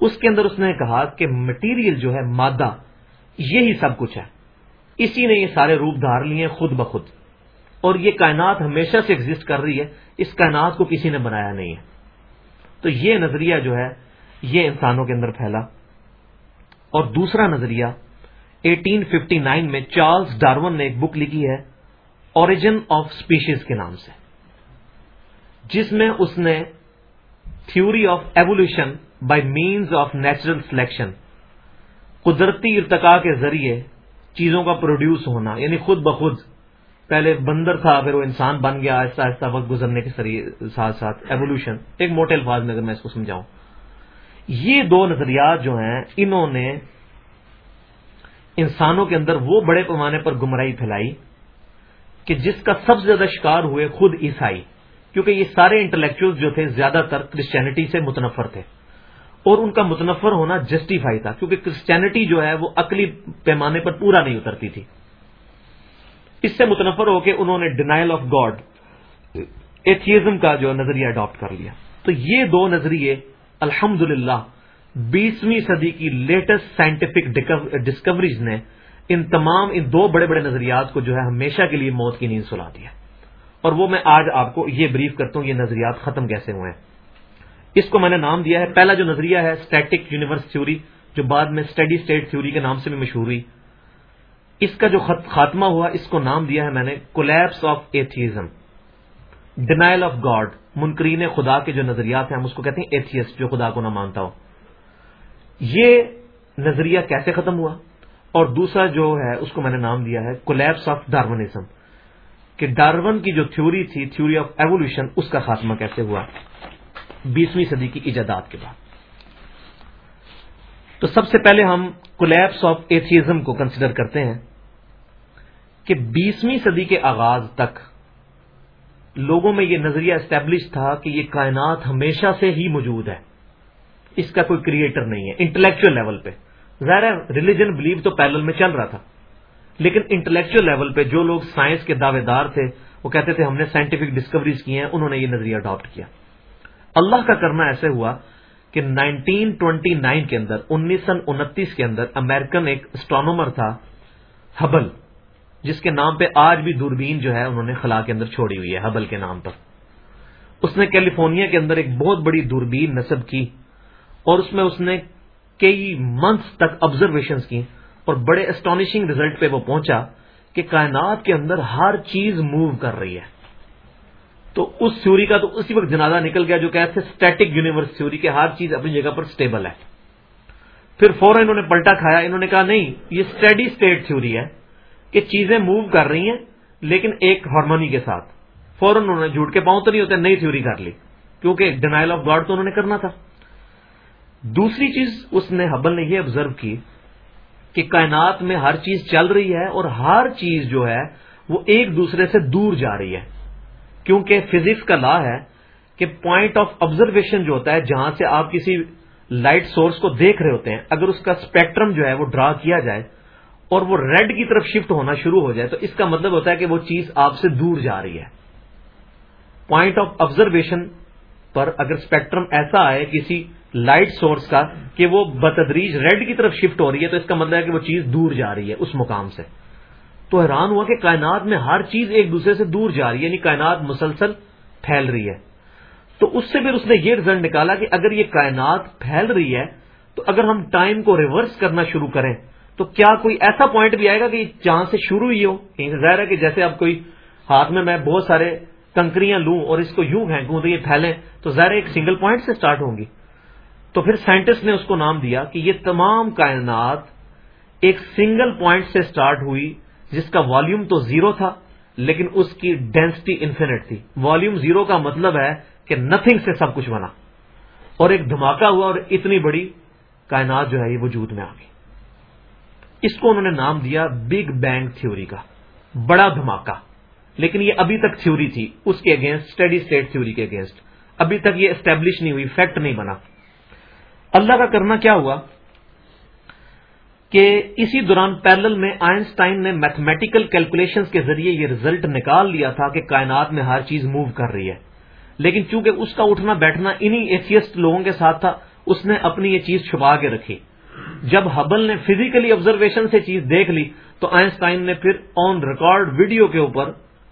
اس کے اندر اس نے کہا کہ مٹیریل جو ہے، مادہ، یہی سب کچھ ہے۔ اسی نے یہ سارے روپ دھار لیے خود بخود۔ اور یہ کائنات ہمیشہ سے ایگزٹ کر رہی ہے، اس کائنات کو کسی نے بنایا نہیں ہے۔ تو یہ نظریہ جو ہے، یہ انسانوں کے اندر پھیلا۔ اور دوسرا نظریہ 1859 میں چارلز ڈارون نے ایک بک لکھی ہے اوریجن آف اسپیشیز کے نام سے۔ جس میں اس نے theory of evolution by means of natural selection قدرتی ارتقاء کے ذریعے چیزوں کا پروڈیوس ہونا یعنی خود بخود، پہلے بندر تھا، پھر وہ انسان بن گیا، آہستہ آہستہ وقت گزرنے کے ساتھ ساتھ ایولیوشن ایک موٹے الفاظ میں اگر میں اس کو سمجھاؤں۔ یہ دو نظریات جو ہیں، انہوں نے انسانوں کے اندر وہ بڑے پیمانے پر گمراہی پھیلائی کہ جس کا سب سے زیادہ شکار ہوئے خود عیسائی، کیونکہ یہ سارے انٹلیکچوئل جو تھے زیادہ تر کرسچینٹی سے متنفر تھے۔ اور ان کا متنفر ہونا جسٹیفائی تھا، کیونکہ کرسچینٹی جو ہے وہ عقلی پیمانے پر پورا نہیں اترتی تھی۔ اس سے متنفر ہو کے انہوں نے ڈینائل آف گاڈ ایتھیزم کا جو نظریہ اڈاپٹ کر لیا۔ تو یہ دو نظریے الحمد للہ بیسویں صدی کی لیٹسٹ سائنٹیفک ڈسکوریز نے ان تمام، ان دو بڑے بڑے نظریات کو جو ہے ہمیشہ کے لیے موت کی نیند سلا دیا اور وہ میں آج آپ کو یہ بریف کرتا ہوں، یہ نظریات ختم کیسے ہوئے ہیں؟ اس کو میں نے نام دیا ہے. پہلا جو نظریہ ہے اسٹیٹک یونیورس تھیوری جو بعد میں اسٹڈی اسٹیٹ تھیوری کے نام سے بھی مشہور ہوئی. اس کا جو خاتمہ ہوا، اس کو نام دیا ہے میں نے collapse of atheism denial of God منکرین خدا کے جو نظریات ہیں، ہم اس کو کہتے ہیں ایتھیس جو خدا کو نہ مانتا ہو. یہ نظریہ کیسے ختم ہوا؟ اور دوسرا جو ہے، اس کو میں نے نام دیا ہے کولیپس آف ڈارونزم کہ ڈارون کی جو تھیوری تھی تھیوری آف ایولیوشن اس کا خاتمہ کیسے ہوا؟ بیسویں صدی کی ایجادات کے بعد۔ تو سب سے پہلے ہم کولیپس آف ایتھیزم کو کنسیڈر کرتے ہیں کہ بیسویں صدی کے آغاز تک لوگوں میں یہ نظریہ اسٹیبلش تھا کہ یہ کائنات ہمیشہ سے ہی موجود ہے۔ اس کا کوئی کریٹر نہیں ہے انٹلیکچل لیول پہ۔ ظاہر ریلیجن بلیو تو پیرل میں چل رہا تھا۔ لیکن انٹلیکچل لیول پہ جو لوگ سائنس کے دعوے دار تھے، وہ کہتے تھے ہم نے سائنٹیفک ڈسکوریز کی ہیں، انہوں نے یہ نظریہ اڈاپٹ کیا۔ اللہ کا کرنا ایسے ہوا کہ نائنٹین ٹوینٹی نائن کے اندر، انیس سن انتیس کے اندر امیرکن ایک اسٹرانومر تھا، ہبل، جس کے نام پہ آج بھی دوربین جو ہے انہوں نے خلا کے اندر چھوڑی ہوئی ہے، ہبل کے نام پر۔ اس نے کیلیفورنیا کے اندر ایک بہت بڑی دوربین نصب کی اور اس میں اس نے کئی منتھس تک آبزرویشن کی اور بڑے اسٹانشنگ ریزلٹ پہ وہ پہنچا کہ کائنات کے اندر ہر چیز موو کر رہی ہے۔ تو اس تھیوری کا تو اسی وقت جنازہ نکل گیا جو کہتے ہیں اسٹیٹک یونیورس تھیوری کہ ہر چیز اپنی جگہ پر اسٹیبل ہے۔ پھر فوراً انہوں نے پلٹا کھایا، انہوں نے کہا نہیں، یہ اسٹڈی اسٹیٹ تھیوری ہے کہ چیزیں موو کر رہی ہیں لیکن ایک ہارمونی کے ساتھ۔ فوراً انہوں نے جھوٹ کے پاؤں تو نہیں ہوتے، نئی تھیوری کر لی۔ کیونکہ ڈینائل آف گاڈ تو انہوں نے کرنا تھا۔ دوسری چیز اس نے حبل نے یہ آبزرو کی کہ کائنات میں ہر چیز چل رہی ہے اور ہر چیز جو ہے وہ ایک دوسرے سے دور جا رہی ہے۔ کیونکہ فزکس کا لا ہے کہ پوائنٹ آف آبزرویشن جو ہوتا ہے، جہاں سے آپ کسی لائٹ سورس کو دیکھ رہے ہوتے ہیں، اگر اس کا اسپیکٹرم جو ہے وہ ڈرا کیا جائے اور وہ ریڈ کی طرف شفٹ ہونا شروع ہو جائے، تو اس کا مطلب ہوتا ہے کہ وہ چیز آپ سے دور جا رہی ہے۔ پوائنٹ آف آبزرویشن پر اگر اسپیکٹرم ایسا آئے کسی لائٹ سورس کا کہ وہ بتدریج ریڈ کی طرف شفٹ ہو رہی ہے، تو اس کا مطلب ہے کہ وہ چیز دور جا رہی ہے اس مقام سے۔ تو حیران ہوا کہ کائنات میں ہر چیز ایک دوسرے سے دور جا رہی ہے یعنی کائنات مسلسل پھیل رہی ہے۔ تو اس سے پھر اس نے یہ رزلٹ نکالا کہ اگر یہ کائنات پھیل رہی ہے، تو اگر ہم ٹائم کو ریورس کرنا شروع کریں، تو کیا کوئی ایسا پوائنٹ بھی آئے گا کہ جہاں سے شروع ہی ہو؟ یعنی ظاہر ہے کہ جیسے اب کوئی ہاتھ میں میں بہت سارے کنکریاں لوں اور اس کو یوں پھینکوں تو یہ پھیلیں، تو ظاہر ایک سنگل پوائنٹ سے سٹارٹ ہوں گی۔ تو پھر سائنٹسٹ نے اس کو نام دیا کہ یہ تمام کائنات ایک سنگل پوائنٹ سے سٹارٹ ہوئی جس کا والیوم تو زیرو تھا، لیکن اس کی ڈینسٹی انفینٹ تھی۔ والیوم زیرو کا مطلب ہے کہ نتھنگ سے سب کچھ بنا۔ اور ایک دھماکہ ہوا اور اتنی بڑی کائنات جو ہے یہ وجود میں آ گئی۔ اس کو انہوں نے نام دیا بگ بینگ تھیوری کا۔ بڑا دھماکہ۔ لیکن یہ ابھی تک تھیوری تھی، اس کے اگینسٹ اسٹڈی اسٹیٹ تھیوری کے اگینسٹ ابھی تک یہ اسٹیبلش نہیں ہوئی فیکٹ نہیں بنا۔ اللہ کا کرنا کیا ہوا؟ کہ اسی دوران پیرل میں آئنسٹائن نے میتھمیٹیکل کیلکولیشنز کے ذریعے یہ رزلٹ نکال لیا تھا کہ کائنات میں ہر چیز موو کر رہی ہے۔ لیکن چونکہ اس کا اٹھنا بیٹھنا انہی ایتھیسٹ لوگوں کے ساتھ تھا، اس نے اپنی یہ چیز چھپا کے رکھی۔ جب ہبل نے فزیکلی آبزرویشن سے چیز دیکھ لی، تو آئنسٹائن نے پھر آن ریکارڈ ویڈیو کے اوپر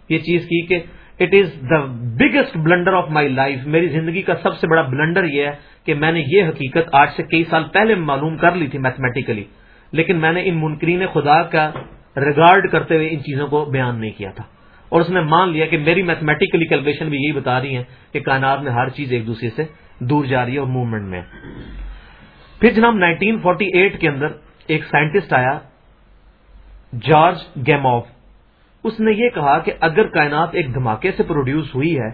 یہ چیز کی کہ it is the biggest blunder of my life میری زندگی کا سب سے بڑا بلنڈر یہ ہے کہ میں نے یہ حقیقت آج سے کئی سال پہلے معلوم کر لی تھی میتھمیٹیکلی لیکن میں نے ان منکرین خدا کا ریگارڈ کرتے ہوئے ان چیزوں کو بیان نہیں کیا تھا۔ اور اس نے مان لیا کہ میری میتھمیٹیکلی کیلکولیشن بھی یہی بتا رہی ہیں کہ کائنات میں ہر چیز ایک دوسرے سے دور جا رہی ہے اور موومنٹ میں۔ پھر جناب 1948 کے اندر ایک سائنٹسٹ آیا، جارج گیموف۔ اس نے یہ کہا کہ اگر کائنات ایک دھماکے سے پروڈیوس ہوئی ہے،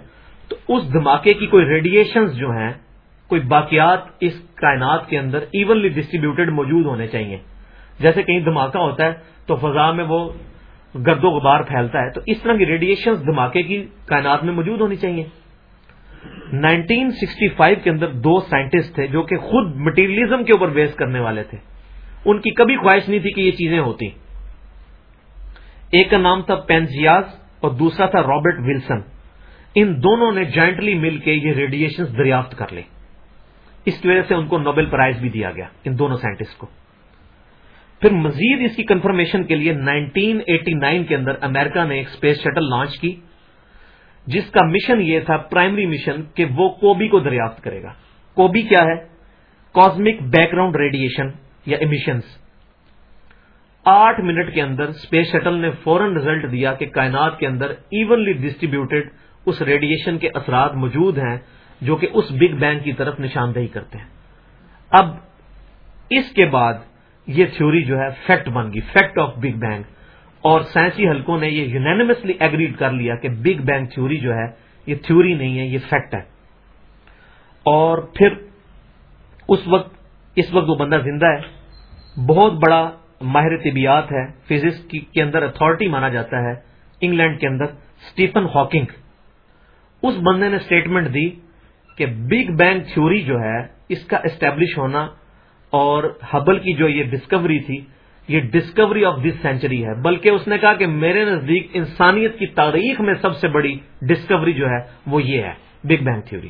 تو اس دھماکے کی کوئی ریڈیشنز جو ہیں، کوئی باقیات اس کائنات کے اندر ایونلی ڈسٹریبیوٹیڈ موجود ہونے چاہیے۔ جیسے کہیں دھماکہ ہوتا ہے تو فضا میں وہ گرد و غبار پھیلتا ہے تو اس طرح کی ریڈیشن دھماکے کی کائنات میں موجود ہونی چاہیے۔ 1965 کے اندر دو سائنٹسٹ تھے جو کہ خود مٹیریلزم کے اوپر بیس کرنے والے تھے۔ ان کی کبھی خواہش نہیں تھی کہ یہ چیزیں ہوتی ایک کا نام تھا پینزیاز اور دوسرا تھا رابرٹ ولسن ان دونوں نے جوائنٹلی مل کے یہ ریڈیشن دریافت کر لی اس کی وجہ سے ان کو نوبل پرائز بھی دیا گیا، ان دونوں سائنٹسٹ کو۔ پھر مزید اس کی کنفرمیشن کے لیے 1989 کے اندر امریکہ نے ایک اسپیس شٹل لانچ کی، جس کا مشن یہ تھا پرائمری مشن کہ وہ کوبی کو دریافت کرے گا۔ کوبی کیا ہے؟ کاسمک بیک گراؤنڈ ریڈیشن یا امیشنس آٹھ منٹ کے اندر اسپیس شٹل نے فورن ریزلٹ دیا کہ کائنات کے اندر ایونلی ڈسٹریبیوٹیڈ اس ریڈیشن کے اثرات موجود ہیں، جو کہ اس بگ بینگ کی طرف نشاندہی کرتے ہیں۔ اب اس کے بعد یہ تھیوری جو ہے فیکٹ بن گئی، فیکٹ آف بگ بینگ۔ اور سائنسی حلقوں نے یہ یونینمسلی ایگریڈ کر لیا کہ بگ بینگ تھیوری جو ہے، یہ تھیوری نہیں ہے، یہ فیکٹ ہے۔ اور پھر اس وقت اس وقت وہ بندہ زندہ ہے۔ بہت بڑا ماہر طبیات ہے۔ فزکس کے اندر اتارٹی مانا جاتا ہے۔ انگلینڈ کے اندر اسٹیفن ہاکنگ۔ اس بندے نے اسٹیٹمنٹ دی کہ بگ بینگ تھیوری جو ہے، اس کا اسٹیبلش ہونا اور ہبل کی جو یہ ڈسکوری تھی، یہ ڈسکوری آف دس سینچری ہے۔ بلکہ اس نے کہا کہ میرے نزدیک انسانیت کی تاریخ میں سب سے بڑی ڈسکوری جو ہے، وہ یہ ہے بگ بینگ تھیوری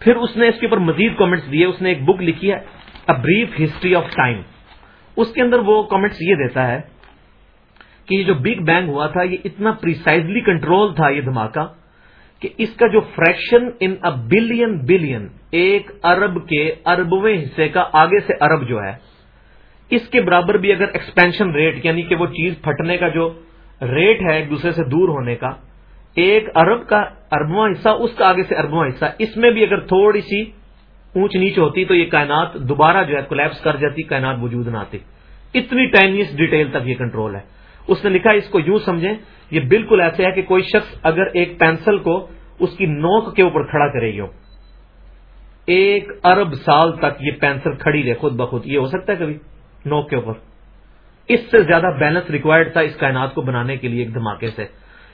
پھر اس نے اس کے اوپر مزید کامنٹس دیے۔ اس نے ایک بک لکھی ہے a brief history of time اس کے اندر وہ کامنٹس یہ دیتا ہے کہ یہ جو بگ بینگ ہوا تھا، یہ اتنا پریسائزلی کنٹرول تھا یہ دھماکہ۔ کہ اس کا جو fraction in a billion billion ایک ارب کے اربویں حصے کا آگے سے ارب جو ہے، اس کے برابر بھی اگر ایکسپینشن ریٹ یعنی کہ وہ چیز پھٹنے کا جو ریٹ ہے ایک دوسرے سے دور ہونے کا، ایک ارب کا اربواں حصہ، اس کا آگے سے اربواں حصہ، اس میں بھی اگر تھوڑی سی اونچ نیچ ہوتی تو یہ کائنات دوبارہ جو ہے کولیپس کر جاتی، کائنات وجود نہ آتی۔ اتنی ٹائنیس ڈیٹیل تک یہ کنٹرول ہے۔ اس نے لکھا اس کو یوں سمجھیں یہ بالکل ایسے ہے کہ کوئی شخص اگر ایک پینسل کو اس کی نوک کے اوپر کھڑا کرے گی ایک ارب سال تک یہ پینسل کھڑی رہے، خود بخود۔ یہ ہو سکتا ہے کبھی؟ نوک کے اوپر۔ اس سے زیادہ بیلنس ریکوائرڈ تھا اس کائنات کو بنانے کے لیے ایک دھماکے سے۔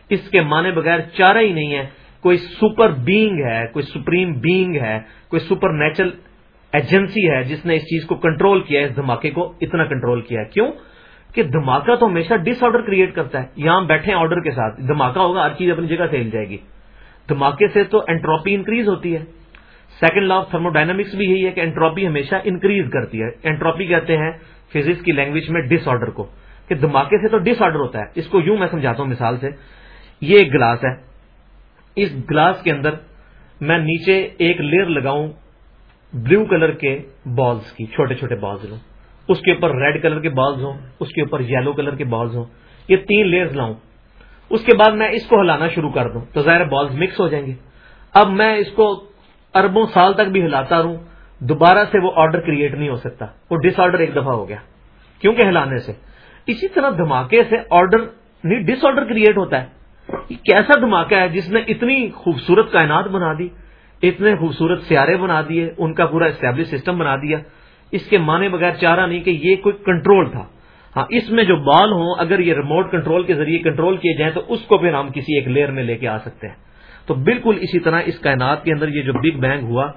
اس کے معنی بغیر چارہ ہی نہیں ہے۔ کوئی سپر بینگ ہے، کوئی سپریم بینگ ہے، کوئی سپر نیچرل ایجنسی ہے جس نے اس چیز کو کنٹرول کیا ہے، اس دھماکے کو اتنا کنٹرول کیا ہے۔ کیوں؟ کہ دھماکہ تو ہمیشہ ڈس آرڈر کریٹ کرتا ہے۔ یہاں بیٹھے آرڈر کے ساتھ۔ دھماکہ ہوگا، ہر چیز اپنی جگہ سے ہل جائے گی۔ دھماکے سے تو اینٹروپی انکریز ہوتی ہے۔ Second law of thermodynamics بھی یہی ہے کہ اینٹروپی ہمیشہ انکریز کرتی ہے۔ اینٹروپی کہتے ہیں فزکس کی لینگویج میں ڈس آرڈر کو، کہ دھماکے سے تو ڈس آرڈر ہوتا ہے۔ اس کو یوں میں سمجھاتا ہوں مثال سے۔ یہ ایک گلاس ہے۔ اس گلاس کے اندر میں نیچے ایک لیئر لگاؤں بلو کلر کے بالز کی، چھوٹے چھوٹے بالز لوں۔ اس کے اوپر ریڈ کلر کے بالز ہوں، اس کے اوپر یلو کلر کے بالز ہوں، یہ تین لیئرز لاؤں۔ اس کے بعد میں اس کو ہلانا شروع کر دوں، تو ظاہر بالز مکس ہو جائیں گے۔ اب میں اس کو اربوں سال تک بھی ہلاتا رہوں، دوبارہ سے وہ آرڈر کریٹ نہیں ہو سکتا، وہ ڈس آرڈر ایک دفعہ ہو گیا۔ کیونکہ ہلانے سے۔ اسی طرح دھماکے سے آرڈر نہیں ڈس آرڈر کریٹ ہوتا ہے۔ یہ کیسا دھماکہ ہے جس نے اتنی خوبصورت کائنات بنا دی، اتنے خوبصورت سیارے بنا دیے، ان کا پورا اسٹیبلش سسٹم بنا دیا۔ اس کے معنی بغیر چاہ رہا نہیں کہ یہ کوئی کنٹرول تھا۔ ہاں اس میں جو بال ہوں، اگر یہ ریموٹ کنٹرول کے ذریعے کنٹرول کیے جائیں تو اس کو پھر ہم کسی ایک لیئر میں لے کے آ سکتے ہیں۔ تو بالکل اسی طرح اس کائنات کے اندر یہ جو بگ بینگ ہوا،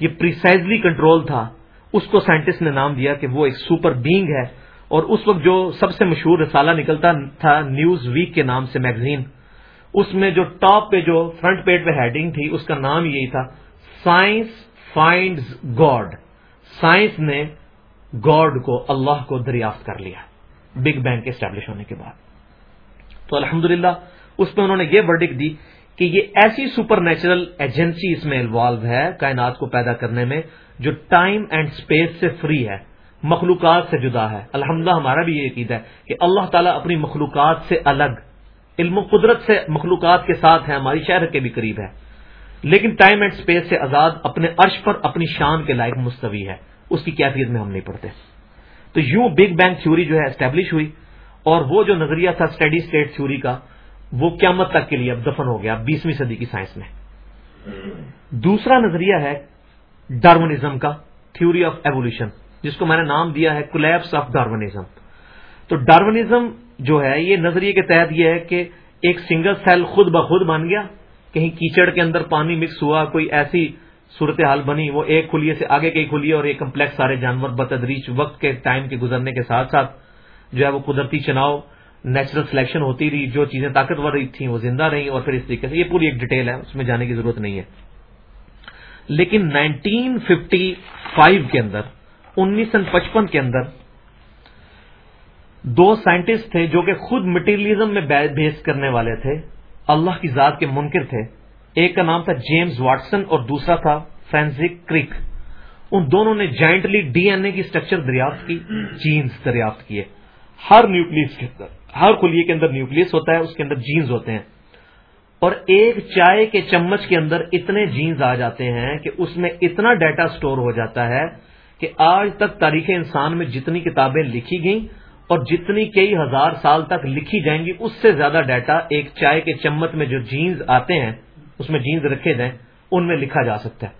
یہ پریسائزلی کنٹرول تھا۔ اس کو سائنٹسٹ نے نام دیا کہ وہ ایک سپر بینگ ہے۔ اور اس وقت جو سب سے مشہور رسالہ نکلتا تھا نیوز ویک کے نام سے میگزین اس میں جو ٹاپ پہ جو فرنٹ پیج پہ ہیڈنگ تھی، اس کا نام یہی تھا سائنس فائنڈز گاڈ سائنس نے گاڈ کو اللہ کو دریافت کر لیا بگ بینگ کے اسٹیبلش ہونے کے بعد۔ تو الحمدللہ، اس میں انہوں نے یہ ورڈک دی کہ یہ ایسی سپر نیچرل ایجنسی اس میں انوالو ہے کائنات کو پیدا کرنے میں، جو ٹائم اینڈ اسپیس سے فری ہے، مخلوقات سے جدا ہے۔ الحمدللہ، ہمارا بھی یہ عقید ہے کہ اللہ تعالیٰ اپنی مخلوقات سے الگ، علم و قدرت سے مخلوقات کے ساتھ ہے ہماری شہر کے بھی قریب ہے۔ لیکن ٹائم اینڈ اسپیس سے آزاد اپنے عرش پر اپنی شان کے لائق مستوی ہے۔ اس کی کیفیت میں ہم نہیں پڑھتے۔ تو یوں بگ بینگ تھیوری جو ہے اسٹیبلش ہوئی اور وہ جو نظریہ تھا اسٹڈی اسٹیٹ تھیوری کا، وہ قیامت تک کے لیے اب دفن ہو گیا بیسویں صدی کی سائنس میں۔ دوسرا نظریہ ہے ڈارونزم کا تھیوری آف ایولیوشن جس کو میں نے نام دیا ہے کولیپس آف ڈارونزم تو ڈارونزم جو ہے، یہ نظریے کے تحت یہ ہے کہ ایک سنگل سیل خود بخود بن گیا۔ کہیں کیچڑ کے اندر پانی مکس ہوا، کوئی ایسی صورتحال بنی، وہ ایک کھلیے سے آگے کئی کھلیے اور ایک کمپلیکس سارے جانور بتدریج وقت کے ٹائم کے گزرنے کے ساتھ ساتھ جو ہے وہ قدرتی چناؤ نیچرل سلیکشن ہوتی رہی، جو چیزیں طاقتور رہی تھیں وہ زندہ رہیں اور پھر اس طریقے سے یہ پوری ایک ڈیٹیل ہے، اس میں جانے کی ضرورت نہیں ہے۔ لیکن نائنٹین ففٹی فائیو کے اندر، انیس سو پچپن کے اندر دو سائنٹسٹ تھے جو کہ خود مٹیریلزم میں بیس کرنے والے تھے۔ اللہ کی ذات کے منکر تھے۔ ایک کا نام تھا جیمز واٹسن اور دوسرا تھا فینزک کرک ان دونوں نے جائنٹلی ڈی این اے کی اسٹرکچر دریافت کی، جینز دریافت کیے۔ ہر نیوکلس کے اندر، ہر کلیے کے اندر نیوکلس ہوتا ہے، اس کے اندر جینز ہوتے ہیں۔ اور ایک چائے کے چمچ کے اندر اتنے جینز آ جاتے ہیں کہ اس میں اتنا ڈیٹا سٹور ہو جاتا ہے کہ آج تک تاریخ انسان میں جتنی کتابیں لکھی گئیں اور جتنی کئی ہزار سال تک لکھی جائیں گی، اس سے زیادہ ڈیٹا ایک چائے کے چمچ میں جو جینز آتے ہیں، اس میں جینز رکھے جائیں، ان میں لکھا جا سکتا ہے۔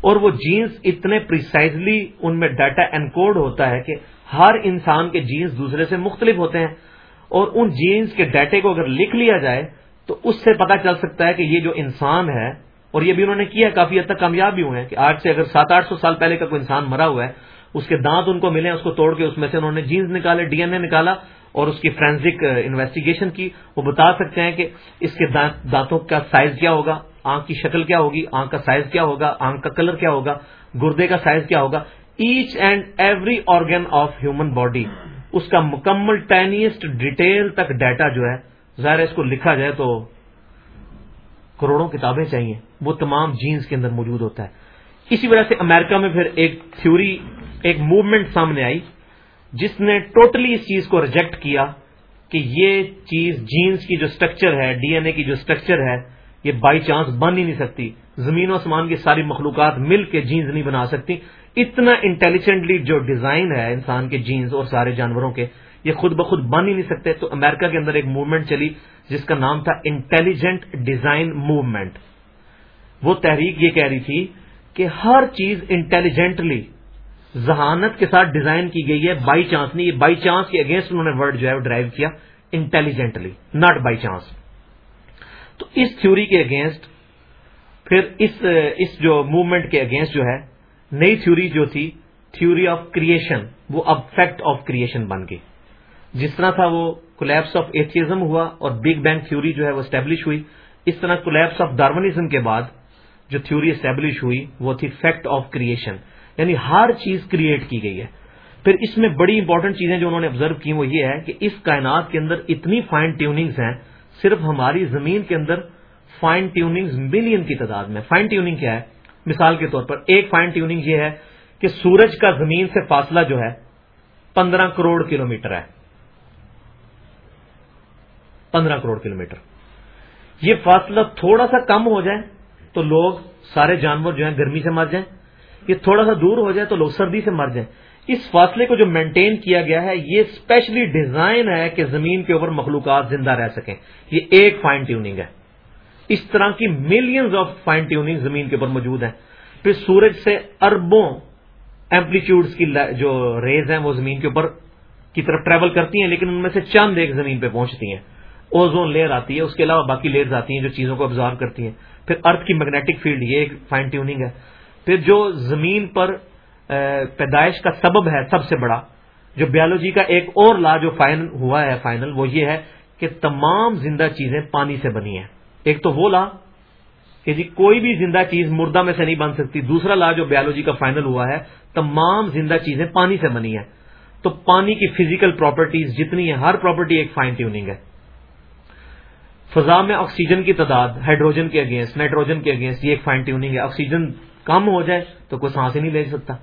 اور وہ جینز اتنے پریسائزلی ان میں ڈیٹا انکوڈ ہوتا ہے کہ ہر انسان کے جینز دوسرے سے مختلف ہوتے ہیں۔ اور ان جینز کے ڈیٹے کو اگر لکھ لیا جائے، تو اس سے پتا چل سکتا ہے کہ یہ جو انسان ہے، اور یہ بھی انہوں نے کیا، کافی حد تک کامیاب بھی ہوئے ہیں کہ آج سے اگر سات آٹھ سو سال پہلے کا کوئی انسان مرا ہوا ہے اس کے دانت ان کو ملے اس کو توڑ کے اس میں سے انہوں نے جینز نکالے ڈی این اے نکالا اور اس کی فرینزک انویسٹیگیشن uh, کی۔ وہ بتا سکتے ہیں کہ اس کے دانتوں کا سائز کیا ہوگا، آنکھ کی شکل کیا ہوگی، آنکھ کا سائز کیا ہوگا، آنکھ کا کلر کیا ہوگا، گردے کا سائز کیا ہوگا۔ Each and every organ of human body اس کا مکمل ٹینیسٹ ڈیٹیل تک ڈیٹا جو ہے، ظاہر اس کو لکھا جائے تو کروڑوں کتابیں چاہیے۔ وہ تمام جینز کے اندر موجود ہوتا ہے۔ اسی وجہ سے امریکہ میں پھر ایک تھیوری ایک موومنٹ سامنے آئی جس نے ٹوٹلی اس چیز کو ریجیکٹ کیا کہ یہ چیز جینز کی جو سٹرکچر ہے، ڈی این اے کی جو سٹرکچر ہے، یہ بائی چانس بن ہی نہیں سکتی۔ زمین و آسمان کی ساری مخلوقات مل کے جینز نہیں بنا سکتی۔ اتنا انٹیلیجنٹلی جو ڈیزائن ہے انسان کے جینز اور سارے جانوروں کے، یہ خود بخود بن ہی نہیں سکتے۔ تو امریکہ کے اندر ایک موومنٹ چلی جس کا نام تھا انٹیلیجنٹ ڈیزائن موومنٹ وہ تحریک یہ کہہ رہی تھی کہ ہر چیز انٹیلیجنٹلی ذہانت کے ساتھ ڈیزائن کی گئی ہے بائی چانس نہیں، یہ بائی چانس کے اگینسٹ انہوں نے ورڈ جو ہے وہ ڈرائیو کیا انٹیلیجنٹلی ناٹ بائی چانس تو اس تھیوری کے اگینسٹ پھر اس اس جو موومنٹ کے اگینسٹ جو ہے، نئی تھیوری جو تھی تھیوری آف کریشن وہ اب فیکٹ آف کریشن بن گئی۔ جس طرح تھا وہ کولیپس آف ایتھیزم ہوا اور بگ بینگ تھیوری جو ہے وہ اسٹیبلش ہوئی، اس طرح کولیپس آف ڈارونزم کے بعد جو تھیوری اسٹیبلش ہوئی، وہ تھی فیکٹ آف کریشن یعنی ہر چیز کریٹ کی گئی ہے۔ پھر اس میں بڑی امپورٹنٹ چیزیں جو انہوں نے آبزرو کی وہ یہ ہے کہ اس کائنات کے اندر اتنی فائن ٹیوننگز ہیں، صرف ہماری زمین کے اندر فائن ٹیوننگز ملین کی تعداد میں۔ فائن ٹیوننگ کیا ہے؟ مثال کے طور پر ایک فائن ٹیوننگ یہ ہے کہ سورج کا زمین سے فاصلہ جو ہے پندرہ کروڑ کلومیٹر ہے۔ پندرہ کروڑ کلومیٹر۔ یہ فاصلہ تھوڑا سا کم ہو جائے تو لوگ سارے جانور جو ہیں گرمی سے مر جائیں۔ یہ تھوڑا سا دور ہو جائے تو لوگ سردی سے مر جائیں۔ اس فاصلے کو جو مینٹین کیا گیا ہے، یہ اسپیشلی ڈیزائن ہے کہ زمین کے اوپر مخلوقات زندہ رہ سکیں۔ یہ ایک فائن ٹیوننگ ہے۔ اس طرح کی ملینز آف فائن ٹیوننگ زمین کے اوپر موجود ہیں۔ پھر سورج سے اربوں ایمپلیٹیوڈز کی جو ریز ہیں وہ زمین کے اوپر کی طرف ٹریول کرتی ہیں، لیکن ان میں سے چند ایک زمین پہ پہنچتی ہیں۔ اوزون لیئر آتی ہے، اس کے علاوہ باقی لیئرز آتی ہیں جو چیزوں کو ابزارو کرتی ہیں۔ پھر ارتھ کی میگنیٹک فیلڈ یہ ایک فائن ٹیوننگ ہے۔ پھر جو زمین پر پیدائش کا سبب ہے سب سے بڑا، جو بیالوجی کا ایک اور لا جو فائن ہوا ہے، فائنل، وہ یہ ہے کہ تمام زندہ چیزیں پانی سے بنی ہیں۔ ایک تو وہ لا کہ جی کوئی بھی زندہ چیز مردہ میں سے نہیں بن سکتی۔ دوسرا لا جو بیالوجی کا فائنل ہوا ہے، تمام زندہ چیزیں پانی سے بنی ہیں۔ تو پانی کی فزیکل پراپرٹیز جتنی ہیں، ہر پراپرٹی ایک فائن ٹیوننگ ہے۔ فضا میں آکسیجن کی تعداد ہائیڈروجن کے اگینسٹ نائٹروجن کے اگینسٹ یہ ایک فائن ٹیوننگ ہے۔ آکسیجن کم ہو جائے تو کوئی سانس ہی نہیں لے سکتا۔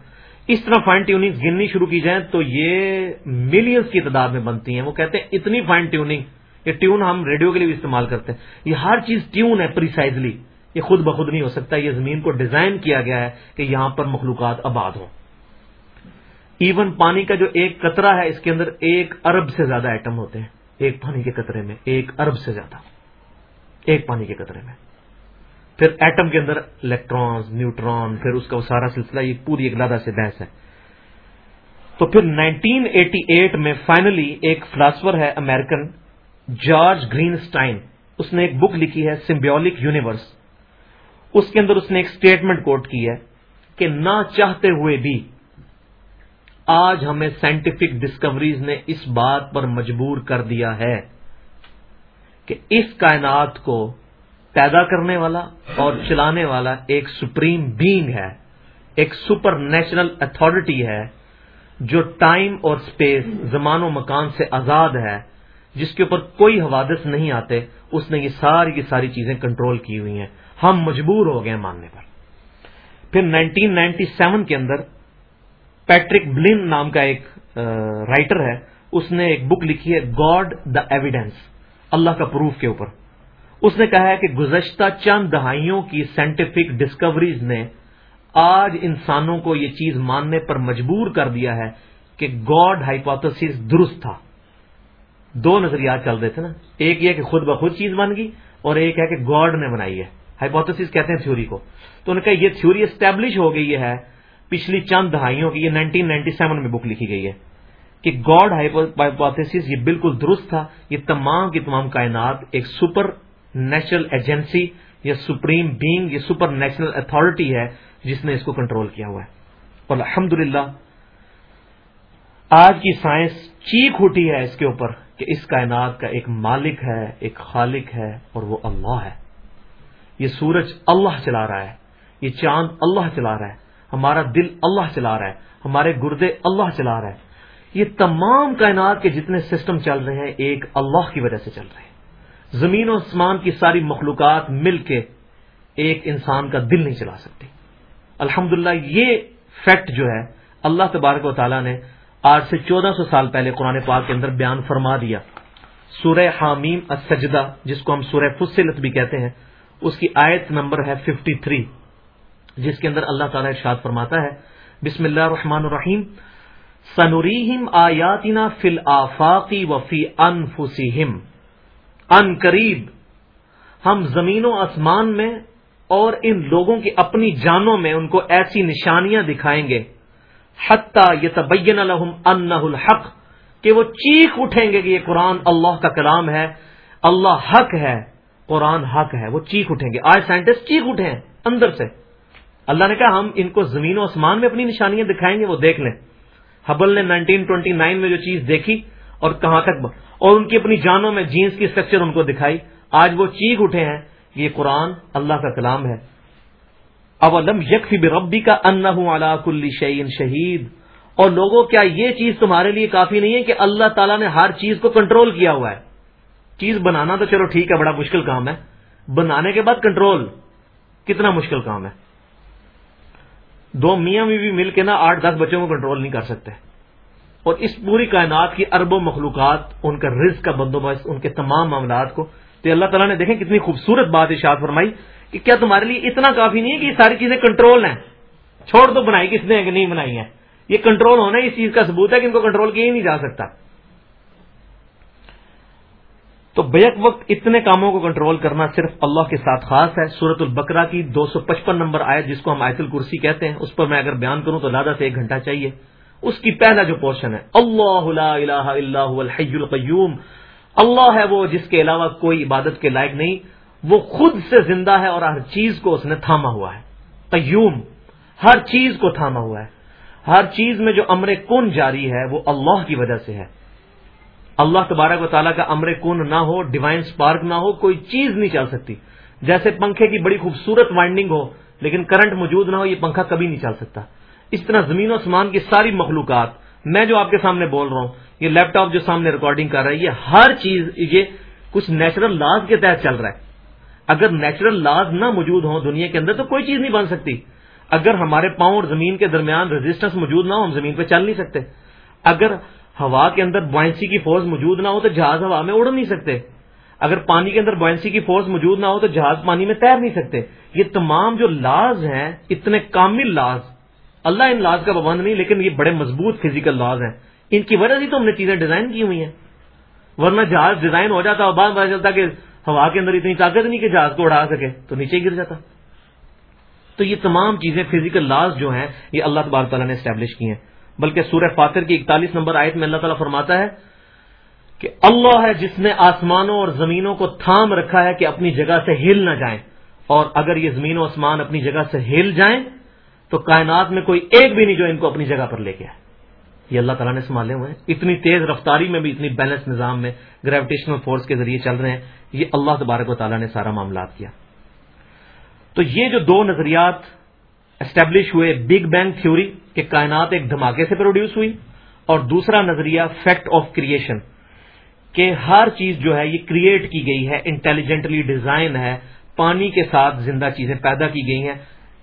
اس طرح فائن ٹیوننگ گننی شروع کی جائیں تو یہ ملینس کی تعداد میں بنتی ہیں۔ وہ کہتے ہیں اتنی فائن ٹیوننگ یہ ٹیون ہم ریڈیو کے لیے بھی استعمال کرتے ہیں۔ یہ ہر چیز ٹیون ہے پریسائزلی یہ خود بخود نہیں ہو سکتا، یہ زمین کو ڈیزائن کیا گیا ہے کہ یہاں پر مخلوقات آباد ہوں۔ ایون پانی کا جو ایک قطرہ ہے، اس کے اندر ایک ارب سے زیادہ ایٹم ہوتے ہیں۔ ایک پانی کے قطرے میں، ایک ارب سے زیادہ۔ ایک پانی کے قطرے میں۔ پھر ایٹم کے اندر الیکٹرانز نیوٹران پھر اس کا وہ سارا سلسلہ، یہ پوری ایک لادہ سے بحث ہے۔ تو پھر 1988 میں فائنلی ایک فلاسفر ہے امریکن جارج گرین اسٹائن اس نے ایک بک لکھی ہے سمبیولک یونیورس اس کے اندر اس نے ایک اسٹیٹمنٹ کوٹ کی ہے کہ نہ چاہتے ہوئے بھی آج ہمیں سائنٹیفک ڈسکوریز نے اس بات پر مجبور کر دیا ہے کہ اس کائنات کو پیدا کرنے والا اور چلانے والا ایک سپریم بینگ ہے، ایک سپر نیچرل اتارٹی ہے، جو ٹائم اور اسپیس زمان و مکان سے آزاد ہے، جس کے اوپر کوئی حوادث نہیں آتے، اس نے یہ ساری کی ساری چیزیں کنٹرول کی ہوئی ہیں۔ ہم مجبور ہو گئے ماننے پر۔ پھر 1997 کے اندر پیٹرک بلن نام کا ایک رائٹر ہے، اس نے ایک بک لکھی ہے گاڈ دا ایویڈینس اللہ کا پروف کے اوپر۔ اس نے کہا ہے کہ گزشتہ چند دہائیوں کی سائنٹیفک ڈسکوریز نے آج انسانوں کو یہ چیز ماننے پر مجبور کر دیا ہے کہ گاڈ ہائپوتھس درست تھا۔ دو نظریات چل رہے تھے نا۔ ایک یہ کہ خود بخود چیز بن گئی اور ایک ہے کہ گاڈ نے بنائی ہے۔ ہائپوتھس کہتے ہیں تھیوری کو۔ تو انہوں نے کہا یہ تھیوری اسٹیبلش ہو گئی ہے۔ پچھلی چند دہائیوں کی یہ نائنٹین نائنٹی سیون میں بک لکھی گئی ہے کہ گاڈ ہائپوتھس یہ بالکل درست تھا۔ یہ تمام کی تمام کائنات ایک سپر نیچرل ایجنسی یا سپریم بینگ یا سپر نیشنل اتارٹی ہے جس نے اس کو کنٹرول کیا ہوا ہے۔ اور الحمد آج کی سائنس چیخ اٹھی ہے اس کے اوپر کہ اس کائنات کا ایک مالک ہے، ایک خالق ہے اور وہ اللہ ہے۔ یہ سورج اللہ چلا رہا ہے، یہ چاند اللہ چلا رہا ہے، ہمارا دل اللہ چلا رہا ہے، ہمارے گردے اللہ چلا رہا ہے۔ یہ تمام کائنات کے جتنے سسٹم چل رہے ہیں، ایک اللہ کی وجہ سے چل رہے ہیں۔ زمین و آسمان کی ساری مخلوقات مل کے ایک انسان کا دل نہیں چلا سکتی۔ الحمد یہ فیکٹ جو ہے، اللہ تبارک و تعالیٰ نے آج سے چودہ سو سال پہلے قرآن پاک کے اندر بیان فرما دیا۔ سورہ حامیم السجدہ، جس کو ہم سورہ فصلت بھی کہتے ہیں، اس کی آیت نمبر ہے 53 جس کے اندر اللہ تعالیٰ ارشاد فرماتا ہے، بسم اللہ الرحمن الرحیم سنوریم آیاتنا فل آفاقی وفی انفسم ان قریب۔ ہم زمین و آسمان میں اور ان لوگوں کی اپنی جانوں میں ان کو ایسی نشانیاں دکھائیں گے۔ حتیٰ یہ تبین الحم ان الحق، کہ وہ چیخ اٹھیں گے کہ یہ قرآن اللہ کا کلام ہے، اللہ حق ہے، قرآن حق ہے، وہ چیخ اٹھیں گے۔ آج سائنٹسٹ چیخ اٹھے ہیں اندر سے۔ اللہ نے کہا، ہم ان کو زمین و آسمان میں اپنی نشانیاں دکھائیں گے، وہ دیکھ لیں۔ حبل نے 1929 میں جو چیز دیکھی اور کہاں تک اور ان کی اپنی جانوں میں جینس کی اسٹرکچر ان کو دکھائی۔ آج وہ چیخ اٹھے ہیں کہ یہ قرآن اللہ کا کلام ہے۔ اولم یکفی بربی کا ان اللہ کل شعین شہید۔ اور لوگوں، کیا یہ چیز تمہارے لیے کافی نہیں ہے کہ اللہ تعالیٰ نے ہر چیز کو کنٹرول کیا ہوا ہے؟ چیز بنانا تو چلو ٹھیک ہے، بڑا مشکل کام ہے۔ بنانے کے بعد کنٹرول کتنا مشکل کام ہے؟ دو میاں بھی مل کے نا آٹھ دس بچوں کو کنٹرول نہیں کر سکتے۔ اور اس پوری کائنات کی اربوں مخلوقات، ان کا رزق کا بندوبست، ان کے تمام معاملات کو۔ تو اللہ تعالیٰ نے دیکھیں کتنی خوبصورت بات اشاد فرمائی کہ کیا تمہارے لیے اتنا کافی نہیں ہے کہ یہ ساری چیزیں کنٹرول ہیں؟ چھوڑ دو بنائی، کس نے کہ نہیں بنائی ہیں؟ یہ کنٹرول ہونا، اس چیز کا ثبوت ہے کہ ان کو کنٹرول کیا ہی نہیں جا سکتا۔ تو بیک وقت اتنے کاموں کو کنٹرول کرنا صرف اللہ کے ساتھ خاص ہے۔ سورت البکرا کی دو سو پچپن نمبر آئے جس کو ہم آیت الکرسی کہتے ہیں، اس پر میں اگر بیان کروں تو لادہ سے ایک گھنٹہ چاہیے۔ اس کی پہلا جو پورشن ہے، اللہ لا الہ الا هو الحی القیوم۔ اللہ ہے وہ جس کے علاوہ کوئی عبادت کے لائق نہیں، وہ خود سے زندہ ہے اور ہر چیز کو اس نے تھاما ہوا ہے۔ قیوم، ہر چیز کو تھاما ہوا ہے۔ ہر چیز میں جو امر کن جاری ہے، وہ اللہ کی وجہ سے ہے۔ اللہ تبارک و تعالیٰ کا امر کن نہ ہو ڈیوائن سپارک نہ ہو، کوئی چیز نہیں چل سکتی۔ جیسے پنکھے کی بڑی خوبصورت وائنڈنگ ہو، لیکن کرنٹ موجود نہ ہو، یہ پنکھا کبھی نہیں چل سکتا۔ اس طرح زمین و آسمان کی ساری مخلوقات میں جو آپ کے سامنے بول رہا ہوں، یہ لیپ ٹاپ جو سامنے ریکارڈنگ کر رہا ہے، یہ ہر چیز، یہ کچھ نیچرل لاز کے تحت چل رہا ہے۔ اگر نیچرل لاز نہ موجود ہوں دنیا کے اندر تو کوئی چیز نہیں بن سکتی۔ اگر ہمارے پاؤں اور زمین کے درمیان ریزسٹنس موجود نہ ہو، ہم زمین پہ چل نہیں سکتے۔ اگر ہوا کے اندر بوائنسی کی فورس موجود نہ ہو تو جہاز ہوا میں اڑ نہیں سکتے۔ اگر پانی کے اندر بوائنسی کی فورس موجود نہ ہو تو جہاز پانی میں تیر نہیں سکتے۔ یہ تمام جو لاز ہیں، اتنے کامل لاز اللہ ان لاز کا پابند نہیں، لیکن یہ بڑے مضبوط فزیکل لاز ہیں۔ ان کی وجہ سے تو ہم نے چیزیں ڈیزائن کی ہوئی ہیں۔ ورنہ جہاز ڈیزائن ہو جاتا اور بعد پتا چلتا کہ ہوا کے اندر اتنی طاقت نہیں کہ جہاز کو اڑا سکے، تو نیچے گر جاتا۔ تو یہ تمام چیزیں فزیکل لاز جو ہیں، یہ اللہ تبار تعالیٰ نے اسٹیبلش کی ہیں۔ بلکہ سورہ فاتر کی اکتالیس نمبر آیت میں اللہ تعالیٰ فرماتا ہے کہ اللہ ہے جس نے آسمانوں اور زمینوں کو تھام رکھا ہے کہ اپنی جگہ سے ہل نہ جائیں۔ اور اگر یہ زمین و آسمان اپنی جگہ سے ہل جائیں تو کائنات میں کوئی ایک بھی نہیں جو ان کو اپنی جگہ پر لے کے آئے۔ یہ اللہ تعالیٰ نے سنبھالے ہوئے ہیں۔ اتنی تیز رفتاری میں بھی، اتنی بیلنس نظام میں گریویٹیشنل فورس کے ذریعے چل رہے ہیں۔ یہ اللہ تبارک و تعالیٰ نے سارا معاملات کیا۔ تو یہ جو دو نظریات اسٹیبلش ہوئے بگ بینگ تھیوری کہ کائنات ایک دھماکے سے پروڈیوس ہوئی اور دوسرا نظریہ فیکٹ آف کریشن کہ ہر چیز جو ہے یہ کریٹ کی گئی ہے انٹیلیجنٹلی ڈیزائن ہے، پانی کے ساتھ زندہ چیزیں پیدا کی گئی ہیں۔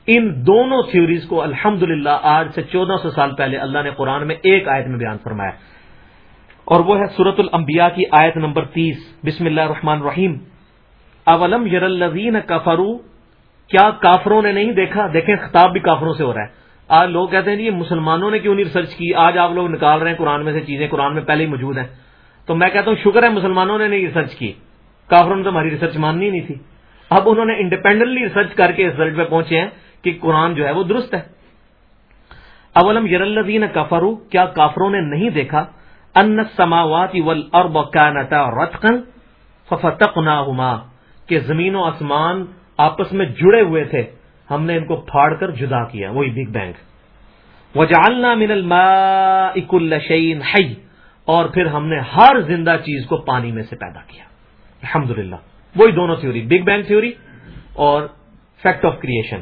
ان دونوں تھیوریز کو الحمد آج سے چودہ سو سال پہلے اللہ نے قرآن میں ایک آیت میں بیان فرمایا اور وہ ہے سورت الانبیاء کی آیت نمبر تیس۔ بسم اللہ الرحمن الرحیم۔ اولم یر الزین کفرو کیا کافروں نے نہیں دیکھا؟ دیکھیں خطاب بھی کافروں سے ہو رہا ہے۔ آج لوگ کہتے ہیں جی، یہ مسلمانوں نے کیوں نہیں ریسرچ کی؟ آج آپ لوگ نکال رہے ہیں قرآن میں سے چیزیں۔ قرآن میں پہلے ہی موجود ہیں۔ تو میں کہتا ہوں شکر ہے مسلمانوں نے نہیں ریسرچ کی۔ کافروں نے تو ہماری ریسرچ ماننی نہیں تھی۔ اب انہوں نے انڈیپینڈنٹلی ریسرچ کر کے رزلٹ پہ پہنچے ہیں۔ کہ قرآن جو ہے وہ درست ہے۔ اولم یر الدین کفرو کیا کافروں نے نہیں دیکھا؟ ان سماوات ارب رتقن ففتقناہما، کہ زمین و آسمان آپس میں جڑے ہوئے تھے۔ ہم نے ان کو پھاڑ کر جدا کیا، وہی بگ بینگ وجالنا من الماء كل شيء حي، اور پھر ہم نے ہر زندہ چیز کو پانی میں سے پیدا کیا۔ الحمد وہی دونوں تھیوری بگ بینگ تھیوری اور fact of creation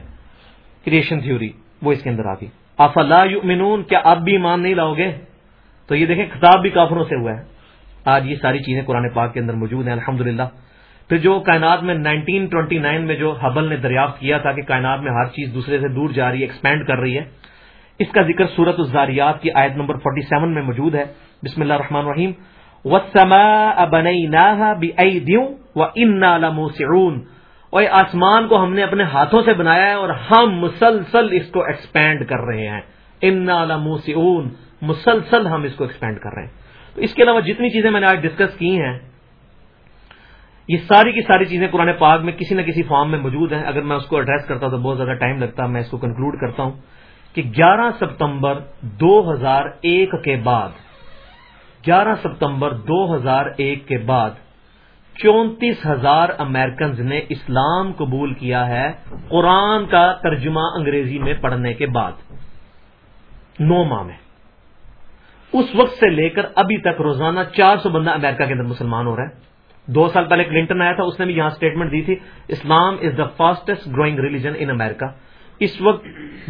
creation theory وہ اس کے اندر آ گئی۔ افلا یؤمنون، کیا اب بھی ایمان نہیں لاؤ گے؟ تو یہ دیکھیں، خطاب بھی کافروں سے ہوا ہے۔ آج یہ ساری چیزیں قرآن پاک کے اندر موجود ہیں الحمد پھر جو کائنات میں نائنٹین ٹوینٹی نائن میں جو حبل نے دریافت کیا تھا کہ کائنات میں ہر چیز دوسرے سے دور جا رہی ہے ایکسپینڈ کر رہی ہے، اس کا ذکر سورت الزاریات کی آیت نمبر 47 میں موجود ہے۔ بسم اللہ الرحمن الرحیم۔ اور آسمان کو ہم نے اپنے ہاتھوں سے بنایا ہے اور ہم مسلسل اس کو ایکسپینڈ کر رہے ہیں۔ ان موسعون مسلسل ہم اس کو ایکسپینڈ کر رہے ہیں۔ تو اس کے علاوہ جتنی چیزیں میں نے آج ڈسکس کی ہیں، یہ ساری کی ساری چیزیں قرآن پاک میں کسی نہ کسی فارم میں موجود ہیں۔ اگر میں اس کو ایڈریس کرتا ہوں تو بہت زیادہ ٹائم لگتا ہے، میں اس کو کنکلوڈ کرتا ہوں کہ گیارہ ستمبر دو ہزار ایک کے بعد، گیارہ ستمبر دو ہزار ایک کے بعد چونتیس ہزار امیرکنز نے اسلام قبول کیا ہے قرآن کا ترجمہ انگریزی میں پڑھنے کے بعد۔ نو ماہ میں۔ اس وقت سے لے کر ابھی تک روزانہ چار سو بندہ امریکہ کے اندر مسلمان ہو رہا ہے دو سال پہلے کلنٹن آیا تھا، اس نے بھی یہاں اسٹیٹمنٹ دی تھی، اسلام is the fastest growing religion in America اس وقت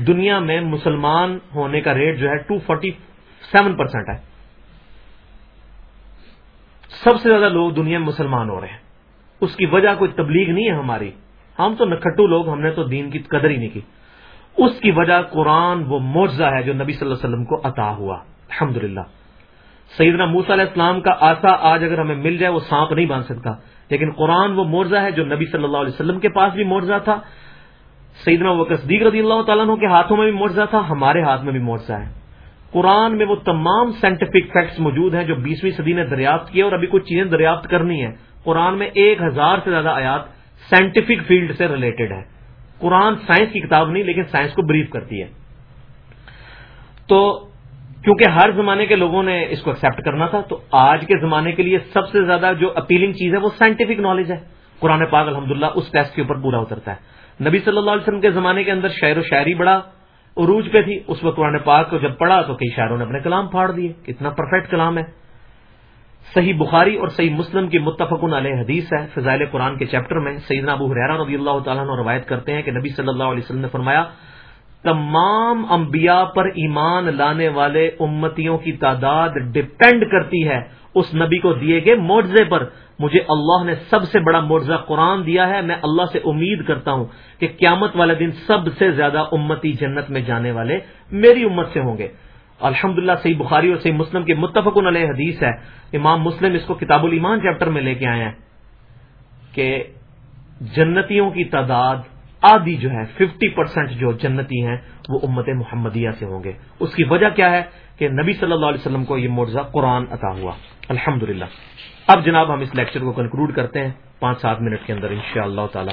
دنیا میں مسلمان ہونے کا ریٹ جو ہے ٹو فورٹی سیون پرسینٹ ہے۔ سب سے زیادہ لوگ دنیا میں مسلمان ہو رہے ہیں۔ اس کی وجہ کوئی تبلیغ نہیں ہے ہماری۔ ہم تو نکھٹو لوگ، ہم نے تو دین کی قدر ہی نہیں کی۔ اس کی وجہ قرآن وہ معجزہ ہے جو نبی صلی اللہ علیہ وسلم کو عطا ہوا۔ الحمد سیدنا موسا علیہ السلام کا آسا آج اگر ہمیں مل جائے وہ سانپ نہیں باندھ سکتا۔ لیکن قرآن وہ معرضہ ہے جو نبی صلی اللہ علیہ وسلم کے پاس بھی معرضہ تھا۔ سیدنا وہ صدیق رضی اللہ تعالیٰ کے ہاتھوں میں بھی معرضہ تھا، ہمارے ہاتھ میں بھی معرضہ ہے۔ قرآن میں وہ تمام سائنٹیفک فیکٹس موجود ہیں جو بیسویں صدی نے دریافت کیا اور ابھی کچھ چیزیں دریافت کرنی ہے قرآن میں ایک ہزار سے زیادہ آیات سائنٹیفک فیلڈ سے ریلیٹڈ ہے قرآن سائنس کی کتاب نہیں، لیکن سائنس کو بریف کرتی ہے۔ تو کیونکہ ہر زمانے کے لوگوں نے اس کو ایکسپٹ کرنا تھا، تو آج کے زمانے کے لیے سب سے زیادہ جو اپیلنگ چیز ہے وہ سائنٹیفک نالج ہے۔ قرآن پاک الحمد اس ٹیسٹ کے اوپر پورا اترتا ہے۔ نبی صلی اللہ علیہ وسلم کے زمانے کے اندر شعر و شاعری بڑا عروج پہ تھی، اس وقت قرآن پاک کو جب پڑھا تو کئی شاعروں نے اپنے کلام پھاڑ دیے، کتنا پرفیکٹ کلام ہے۔ صحیح بخاری اور صحیح مسلم کی متفقن علیہ حدیث ہے، فضائل قرآن کے چیپٹر میں سیدنا ابو حریرہ رضی اللہ تعالیٰ نے روایت کرتے ہیں کہ نبی صلی اللہ علیہ وسلم نے فرمایا، تمام انبیاء پر ایمان لانے والے امتیوں کی تعداد ڈپینڈ کرتی ہے۔ اس نبی کو دیے گئے معجزے پر۔ مجھے اللہ نے سب سے بڑا معجزہ قرآن دیا ہے۔ میں اللہ سے امید کرتا ہوں کہ قیامت والے دن سب سے زیادہ امتی جنت میں جانے والے میری امت سے ہوں گے۔ الحمد للہ صحیح بخاری اور صحیح مسلم کے متفق علیہ حدیث ہے۔ امام مسلم اس کو کتاب الایمان چیپٹر میں لے کے آئے ہیں کہ جنتیوں کی تعداد آدھی جو ہے، ففٹی پرسینٹ جو جنتی ہیں، وہ امت محمدیہ سے ہوں گے۔ اس کی وجہ کیا ہے کہ نبی صلی اللہ علیہ وسلم کو یہ معجزہ قرآن عطا ہوا۔ الحمد اب جناب ہم اس لیکچر کو کنکلوڈ کرتے ہیں پانچ سات منٹ کے اندر ان شاء اللہ تعالی۔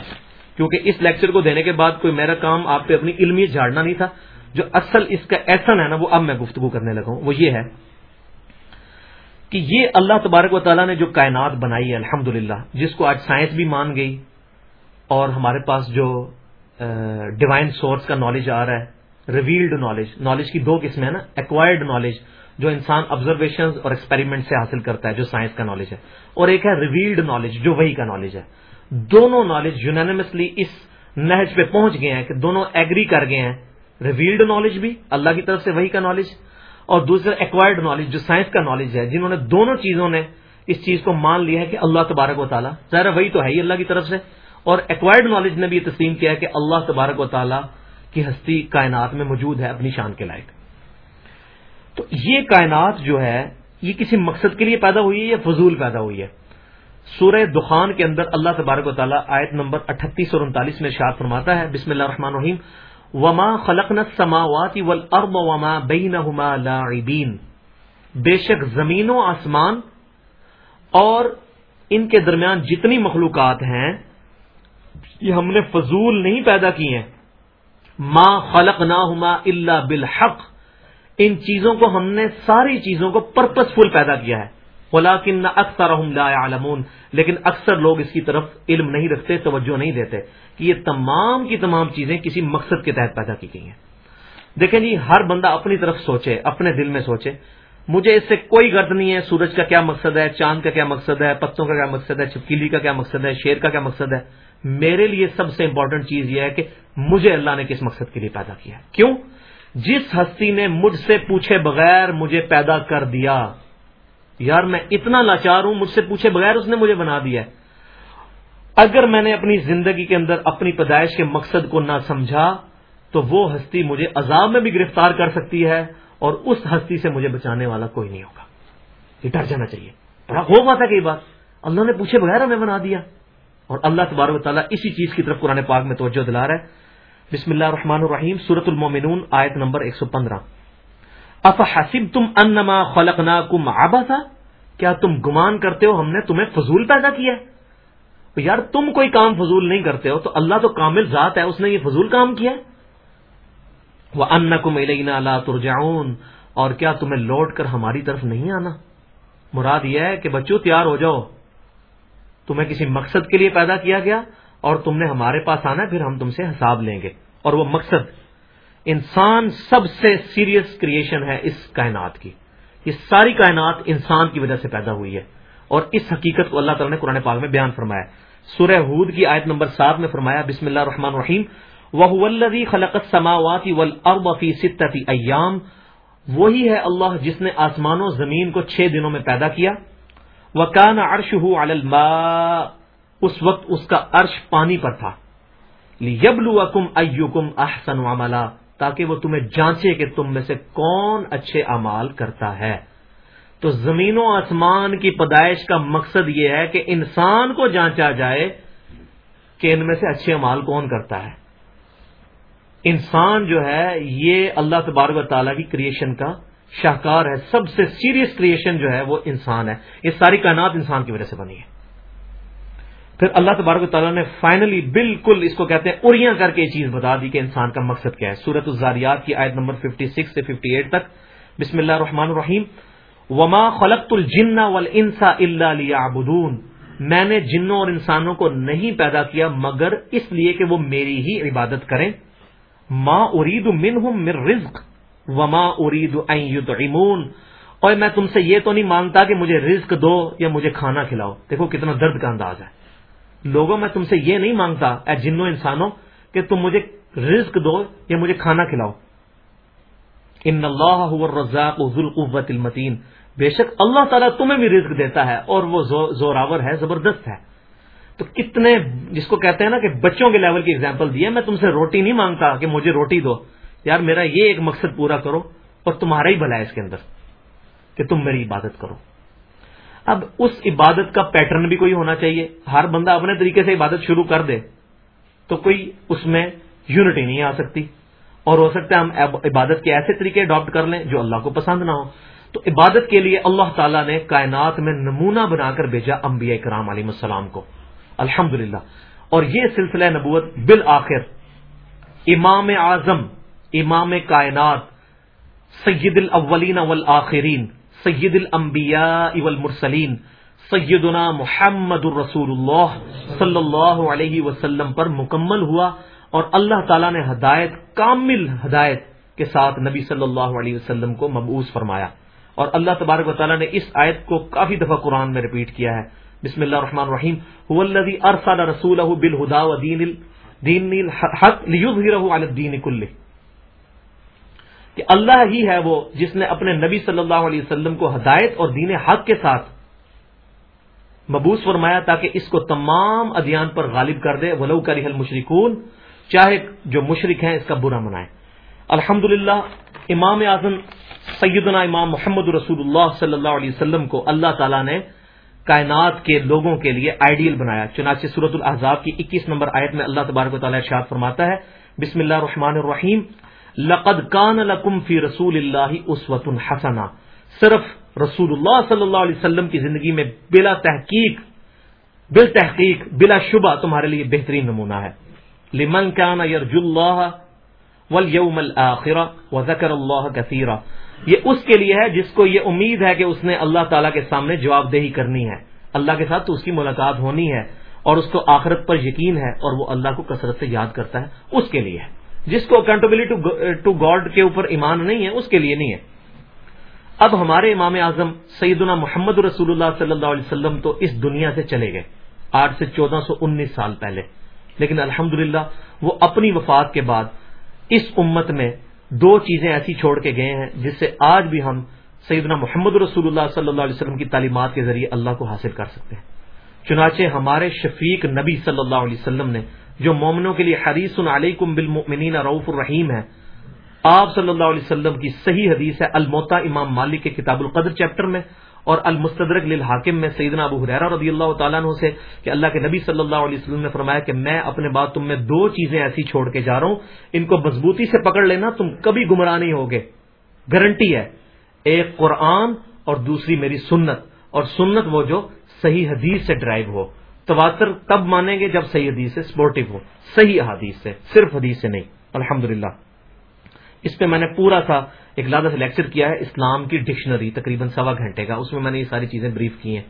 کیونکہ اس لیکچر کو دینے کے بعد کوئی میرا کام آپ پہ اپنی علمی جھاڑنا نہیں تھا، جو اصل اس کا ایسن ہے نا، وہ اب میں گفتگو کرنے لگا ہوں۔ وہ یہ ہے کہ یہ اللہ تبارک و تعالیٰ نے جو کائنات بنائی ہے الحمد جس کو آج سائنس بھی مان گئی اور ہمارے پاس جو ڈیوائن سورس کا نالج آ رہا ہے ریویلڈ نالج نالج کی دو قسمیں ہیں نا ایکوائرڈ نالج جو انسان آبزرویشن اور ایکسپیریمنٹ سے حاصل کرتا ہے، جو سائنس کا نالج ہے۔ اور ایک ہے ریویلڈ نالج جو وہی کا نالج ہے۔ دونوں نالج یونینمسلی اس نہج پہ پہنچ گئے ہیں کہ دونوں ایگری کر گئے ہیں۔ ریویلڈ نالج بھی اللہ کی طرف سے وہی کا نالج اور دوسرا ایکوائرڈ نالج جو سائنس کا نالج ہے، جنہوں نے دونوں چیزوں نے اس چیز کو مان لیا ہے کہ اللہ تبارک و تعالیٰ، ظاہر وہی تو ہے ہی اللہ کی طرف سے۔ اور ایکوائرڈ نالج نے بھی یہ تسلیم کیا ہے کہ اللہ تبارک و تعالیٰ کی ہستی کائنات میں موجود ہے اپنی شان کے لائق۔ تو یہ کائنات جو ہے، یہ کسی مقصد کے لیے پیدا ہوئی ہے یا فضول پیدا ہوئی ہے؟ سورہ دخان کے اندر اللہ تبارک و تعالیٰ آیت نمبر اٹھتیس اور انتالیس میں شاد فرماتا ہے، بسم اللہ الرحمن الرحیم، وما خلقنا السماوات والارض وما بينهما لاعبين۔ بے شک زمین و آسمان اور ان کے درمیان جتنی مخلوقات ہیں، یہ ہم نے فضول نہیں پیدا کی ہیں۔ ما خلق نہ ہما اللہ بالحق۔ ان چیزوں کو ہم نے ساری چیزوں کو پرپز فل پیدا کیا ہے۔ ولاکن اکثر عالمون لیکن اکثر لوگ اس کی طرف علم نہیں رکھتے، توجہ نہیں دیتے کہ یہ تمام کی تمام چیزیں کسی مقصد کے تحت پیدا کی گئی ہیں۔ دیکھیں جی ہر بندہ اپنی طرف سوچے، اپنے دل میں سوچے۔ مجھے اس سے کوئی غرض نہیں ہے، سورج کا کیا مقصد ہے، چاند کا کیا مقصد ہے، پتوں کا کیا مقصد ہے، چھپکیلی کا کیا مقصد ہے، شیر کا کیا مقصد ہے۔ میرے لیے سب سے امپورٹنٹ چیز یہ ہے کہ مجھے اللہ نے کس مقصد کے لیے پیدا کیا کیوں؟ جس ہستی نے مجھ سے پوچھے بغیر مجھے پیدا کر دیا۔ یار، میں اتنا لاچار ہوں، مجھ سے پوچھے بغیر اس نے مجھے بنا دیا۔ اگر میں نے اپنی زندگی کے اندر اپنی پیدائش کے مقصد کو نہ سمجھا، تو وہ ہستی مجھے عذاب میں بھی گرفتار کر سکتی ہے اور اس ہستی سے مجھے بچانے والا کوئی نہیں ہوگا۔ یہ ڈر جانا چاہیے۔ بڑا خوف آتا کہ بات اللہ نے پوچھے بغیر ہمیں بنا دیا۔ اور اللہ تبارک و تعالیٰ اسی چیز کی طرف قرآن پاک میں توجہ دلا رہا ہے۔ بسم اللہ الرحمن الرحیم سورت المومنون آیت نمبر 115 اف حسب تم انما خلقنا کم آبا تھا کیا تم گمان کرتے ہو ہم نے تمہیں فضول پیدا کیا یار تم کوئی کام فضول نہیں کرتے ہو، تو اللہ تو کامل ذات ہے، اس نے یہ فضول کام کیا وہ ان کم اللہ ترجاؤن اور کیا تمہیں لوٹ کر ہماری طرف نہیں آنا؟ مراد یہ ہے کہ بچوں تیار ہو جاؤ۔ تمہیں کسی مقصد کے لیے پیدا کیا گیا؟ اور تم نے ہمارے پاس آنا، پھر ہم تم سے حساب لیں گے۔ اور وہ مقصد، انسان سب سے سیریس کریشن ہے اس کائنات کی۔ یہ ساری کائنات انسان کی وجہ سے پیدا ہوئی ہے۔ اور اس حقیقت کو اللہ تعالیٰ نے قرآن پاک میں بیان فرمایا۔ سورہ ہود کی آیت نمبر سات میں فرمایا، بسم اللہ الرحمن الرحیم وہ خلقت سماواتی ولفی ستتی ایام وہی ہے اللہ جس نے آسمان و زمین کو چھ دنوں میں پیدا کیا۔ وہ کان عرش ہو اس وقت اس کا عرش پانی پر تھا۔ یبلو کم کم احسن عملہ تاکہ وہ تمہیں جانچے کہ تم میں سے کون اچھے امال کرتا ہے۔ تو زمین و آسمان کی پیدائش کا مقصد یہ ہے کہ انسان کو جانچا جائے کہ ان میں سے اچھے امال کون کرتا ہے۔ انسان جو ہے، یہ اللہ تبارک و تعالیٰ کی کریشن کا شاہکار ہے۔ سب سے سیریس کریشن جو ہے وہ انسان ہے۔ یہ ساری کائنات انسان کی وجہ سے بنی ہے۔ پھر اللہ تبارک تعالیٰ نے فائنلی بالکل اس کو کہتے ہیں اریاں کر کے یہ چیز بتا دی کہ انسان کا مقصد کیا ہے۔ سورت الزاریات کی آیت نمبر 56 سے 58 تک۔ بسم اللہ الرحمن الرحیم۔ وما خلقت الجن والانس الا ليعبدون۔ میں نے جنوں اور انسانوں کو نہیں پیدا کیا، مگر اس لیے کہ وہ میری ہی عبادت کریں۔ ما ارید منہم من رزق، وما ارید ان یدعمون اور میں تم سے یہ تو نہیں مانگتا کہ مجھے رزق دو یا مجھے کھانا کھلاؤ۔ دیکھو کتنا درد کا انداز ہے۔ لوگوں میں تم سے یہ نہیں مانگتا، اے جنوں انسانوں، کہ تم مجھے رزق دو یا مجھے کھانا کھلاؤ۔ ان اللہ رزاق ذوالقوت المتین۔ بے شک اللہ تعالیٰ تمہیں بھی رزق دیتا ہے اور وہ زوراور ہے، زبردست ہے۔ تو کتنے، جس کو کہتے ہیں نا کہ بچوں کے لیول کی اگزامپل دی ہے، میں تم سے روٹی نہیں مانگتا کہ مجھے روٹی دو۔ یار، میرا یہ ایک مقصد پورا کرو اور تمہارا ہی بھلا ہے اس کے اندر، کہ تم میری عبادت کرو۔ اب اس عبادت کا پیٹرن بھی کوئی ہونا چاہیے۔ ہر بندہ اپنے طریقے سے عبادت شروع کر دے، تو کوئی اس میں یونٹی نہیں آ سکتی۔ اور ہو سکتا ہے ہم عبادت کے ایسے طریقے اڈاپٹ کر لیں جو اللہ کو پسند نہ ہو۔ تو عبادت کے لیے اللہ تعالیٰ نے کائنات میں نمونہ بنا کر بھیجا انبیاء کرام علیہ السلام کو۔ الحمد اور یہ سلسلہ نبوت بالآخر امام اعظم، امام کائنات، سید الاولین والآخرین سید الانبیاء والمرسلین، سیدنا محمد الرسول اللہ صلی اللہ علیہ وسلم پر مکمل ہوا اور اللہ تعالیٰ نے ہدایت، کامل ہدایت کے ساتھ نبی صلی اللہ علیہ وسلم کو مبعوث فرمایا۔ اور اللہ تبارک و تعالیٰ نے اس آیت کو کافی دفعہ قرآن میں ریپیٹ کیا ہے۔ بسم اللہ الرحمن الرحیم۔ هو الذي ارسل رسوله بالهدى ودين دین الحق ليظهره على الدين كله کہ اللہ ہی ہے وہ جس نے اپنے نبی صلی اللہ علیہ وسلم کو ہدایت اور دین حق کے ساتھ مبوس فرمایا تاکہ اس کو تمام ادیان پر غالب کر دے، ولو کا رحل مشرقون چاہے جو مشرق ہیں اس کا برا منائے الحمد امام اعظم سیدنا امام محمد رسول اللہ صلی اللہ علیہ وسلم کو اللہ تعالیٰ نے کائنات کے لوگوں کے لیے آئیڈیل بنایا۔ چنانچہ صورت الحضاب کی اکیس نمبر آیت میں اللہ تبارک و تعالیٰ ارشاد فرماتا ہے، بسم اللہ الرحمن الرحیم لقد کان لکم فی رسول اللہ اسوت الحسنہ صرف رسول اللہ صلی اللہ علیہ وسلم کی زندگی میں بلا تحقیق بال تحقیق، بلا شبہ تمہارے لیے بہترین نمونہ ہے۔ لمن كان يرجو الله واليوم الاخره وذكر الله كثيرا یہ اس کے لیے ہے جس کو یہ امید ہے کہ اس نے اللہ تعالیٰ کے سامنے جواب دہی کرنی ہے۔ اللہ کے ساتھ تو اس کی ملاقات ہونی ہے اور اس کو آخرت پر یقین ہے اور وہ اللہ کو کثرت سے یاد کرتا ہے۔ اس کے لیے ہے۔ جس کو اکاؤنٹیبلٹی ٹو گاڈ کے اوپر ایمان نہیں ہے، اس کے لیے نہیں ہے۔ اب ہمارے امام اعظم سیدنا محمد رسول اللہ صلی اللہ علیہ وسلم تو اس دنیا سے چلے گئے۔ آٹھ سے چودہ سو انیس سال پہلے۔ لیکن الحمد وہ اپنی وفات کے بعد اس امت میں دو چیزیں ایسی چھوڑ کے گئے ہیں جس سے آج بھی ہم سیدنا محمد رسول اللہ صلی اللہ علیہ وسلم کی تعلیمات کے ذریعے اللہ کو حاصل کر سکتے ہیں۔ چنانچہ ہمارے شفیق نبی صلی اللہ علیہ وسلم نے جو مومنوں کے لیے حریث علیکم بالمؤمنین رعف الرحیم ہے۔ آپ صلی اللہ علیہ وسلم کی صحیح حدیث ہے الموتا امام مالک کے کتاب القدر چیپٹر میں اور المستدرک للحاکم میں سیدنا ابو حریرہ رضی اللہ تعالیٰ عنہ سے کہ اللہ کے نبی صلی اللہ علیہ وسلم نے فرمایا کہ میں اپنے بات تم میں دو چیزیں ایسی چھوڑ کے جا رہا ہوں، ان کو مضبوطی سے پکڑ لینا تم کبھی گمراہ نہیں ہوگے۔ گارنٹی ہے۔ ایک قرآن اور دوسری میری سنت، اور سنت وہ جو صحیح حدیث سے ڈرائیو ہو۔ تواتر تب مانیں گے جب صحیح حدیث سے سپورٹو ہو صحیح حدیث سے صرف حدیث سے نہیں۔ الحمد اس پہ میں نے پورا سا ایک لادہ سے لیکچر کیا ہے، اسلام کی ڈکشنری، تقریباً سوا گھنٹے کا۔ اس میں میں نے یہ ساری چیزیں بریف کی ہیں۔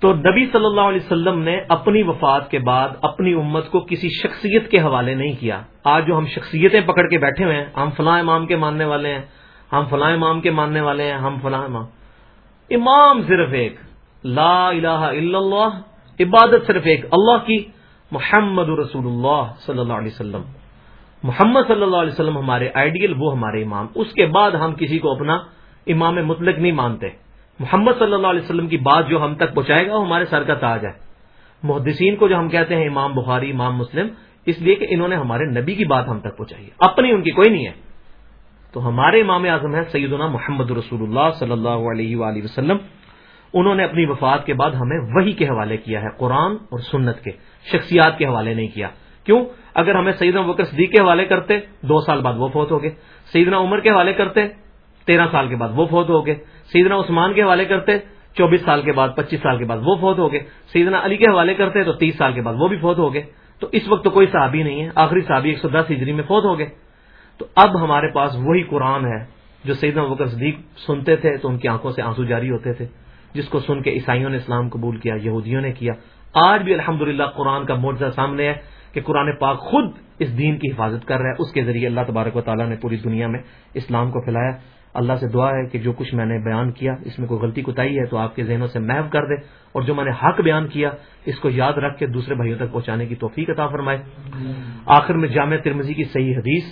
تو نبی صلی اللہ علیہ وسلم نے اپنی وفات کے بعد اپنی امت کو کسی شخصیت کے حوالے نہیں کیا۔ آج جو ہم شخصیتیں پکڑ کے بیٹھے ہوئے ہیں، ہم فلاں امام کے ماننے والے ہیں، ہم فلاں امام کے ماننے والے ہیں، ہم فلاں امام۔ امام صرف ایک۔ لا الہ الا اللہ عبادت صرف ایک اللہ کی. محمد رسول اللہ صلی اللہ علیہ وسلم. محمد صلی اللہ علیہ وسلم ہمارے آئیڈیل وہ ہمارے امام. اس کے بعد ہم کسی کو اپنا امام مطلق نہیں مانتے. محمد صلی اللہ علیہ وسلم کی بات جو ہم تک پہنچائے گا، وہ ہمارے سر کا تاج ہے. محدثین کو جو ہم کہتے ہیں، امام بخاری، امام مسلم، اس لیے کہ انہوں نے ہمارے نبی کی بات ہم تک پہنچائی ہے. اپنی ان کی کوئی نہیں ہے. تو ہمارے امام اعظم ہے سیدنا محمد رسول اللہ صلی اللہ علیہ وآلہ وسلم. انہوں نے اپنی وفات کے بعد ہمیں وہی کے حوالے کیا ہے، قرآن اور سنت کے، شخصیات کے حوالے نہیں کیا۔ کیوں؟ اگر ہمیں سیدنا بکر صدیق کے حوالے کرتے، دو سال بعد وہ فوت ہو گئے۔ سیدنا عمر کے حوالے کرتے، تیرہ سال کے بعد وہ فوت ہو گئے۔ سیدنا عثمان کے حوالے کرتے، چوبیس سال کے بعد، پچیس سال کے بعد وہ فوت ہو گئے۔ سیدنا علی کے حوالے کرتے تو تیس سال کے بعد وہ بھی فوت ہو گئے۔ تو اس وقت تو کوئی صحابی نہیں ہے۔ آخری صحابی ایک سو دس ہجری میں فوت ہو گئے۔ تو اب ہمارے پاس وہی قرآن ہے جو سیدنا بکر صدیق سنتے تھے تو ان کی آنکھوں سے آنسو جاری ہوتے تھے۔ جس کو سن کے عیسائیوں نے اسلام قبول کیا، یہودیوں نے کیا۔ آج بھی الحمد قرآن کا معجزہ سامنے ہے کہ قرآن پاک خود اس دین کی حفاظت کر رہا ہے۔ اس کے ذریعے اللہ تبارک و تعالیٰ نے پوری دنیا میں اسلام کو پھیلایا۔ اللہ سے دعا ہے کہ جو کچھ میں نے بیان کیا، اس میں کوئی غلطی کوتاہی ہے تو آپ کے ذہنوں سے محو کر دے۔ اور جو میں نے حق بیان کیا، اس کو یاد رکھ کے دوسرے بھائیوں تک پہنچانے کی توفیق عطا فرمائے۔ آخر میں جامع ترمزی کی صحیح حدیث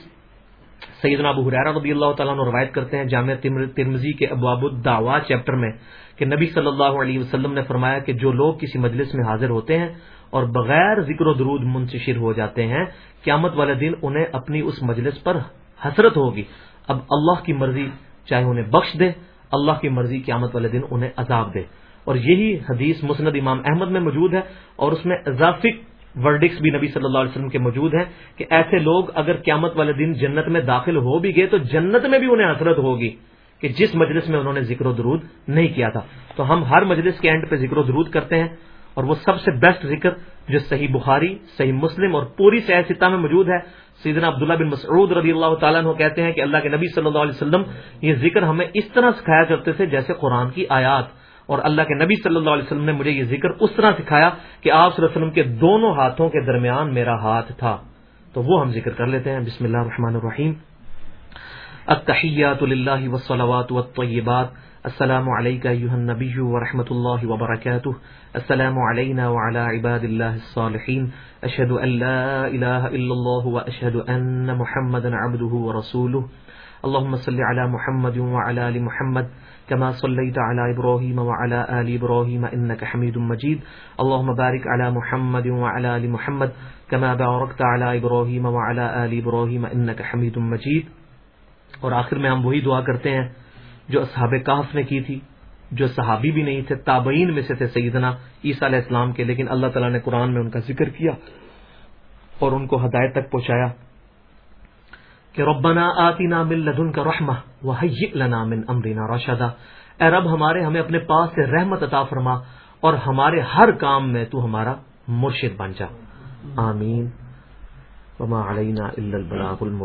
سیدنا ابو حرارہ رضی اللہ تعالیٰ نے روایت کرتے ہیں جامع ترمزی کے ابواب الدعوا چیپٹر میں کہ نبی صلی اللہ علیہ وسلم نے فرمایا کہ جو لوگ کسی مجلس میں حاضر ہوتے ہیں اور بغیر ذکر و درود منتشر ہو جاتے ہیں، قیامت والے دن انہیں اپنی اس مجلس پر حسرت ہوگی۔ اب اللہ کی مرضی چاہے انہیں بخش دے، اللہ کی مرضی قیامت والے دن انہیں عذاب دے۔ اور یہی حدیث مسند امام احمد میں موجود ہے اور اس میں اضافی ورڈکس بھی نبی صلی اللہ علیہ وسلم کے موجود ہیں کہ ایسے لوگ اگر قیامت والے دن جنت میں داخل ہو بھی گئے تو جنت میں بھی انہیں حسرت ہوگی کہ جس مجلس میں انہوں نے ذکر و درود نہیں کیا تھا۔ تو ہم ہر مجلس کے اینڈ پہ ذکر و درود کرتے ہیں اور وہ سب سے بیسٹ ذکر جو صحیح بخاری، صحیح مسلم اور پوری سیاستہ میں موجود ہے۔ سیدنا عبداللہ بن مسعود رضی اللہ تعالیٰ عنہ کہتے ہیں کہ اللہ کے نبی صلی اللہ علیہ وسلم یہ ذکر ہمیں اس طرح سکھایا کرتے تھے جیسے قرآن کی آیات۔ اور اللہ کے نبی صلی اللہ علیہ وسلم نے مجھے یہ ذکر اس طرح سکھایا کہ آپ صلی اللہ علیہ وسلم کے دونوں ہاتھوں کے درمیان میرا ہاتھ تھا۔ تو وہ ہم ذکر کر لیتے ہیں۔ بسم اللہ الرحمن الرحیم۔ التحیات للہ والصلوات والطیبات۔ السلام علیکہ ایوہ النبی ورحمۃ اللہ وبرکاتہ۔ السلام علینا وعلى عباد اللہ الصالحین۔ اشہد ان لا الہ الا اللہ واشہد ان محمد عبدہ ورسولہ اللهم صل على محمد وعلى ال محمد۔ كما صليت على ابراهيم وعلى ال ابراهيم انك حميد مجيد. اللهم بارك على محمد وعلى ال محمد كما باركت على ابراهيم وعلى ال ابراهيم انك حميد مجيد. اور آخر میں ہم وہی دعا کرتے ہیں جو اصحاب کہف نے کی تھی، جو صحابی بھی نہیں تھے، تابعین میں سے تھے سیدنا عیسیٰ علیہ السلام کے، لیکن اللہ تعالیٰ نے قرآن میں ان کا ذکر کیا اور ان کو ہدایت تک پہنچایا۔ کہ ربنا آتینا من لدن کا رحمہ وحی لنا من امرنا رشدا۔ اے رب، ہمارے ہمیں اپنے پاس سے رحمت عطا فرما اور ہمارے ہر کام میں تو ہمارا مرشد بن جا۔ آمین۔ وما علینا الا البلاغ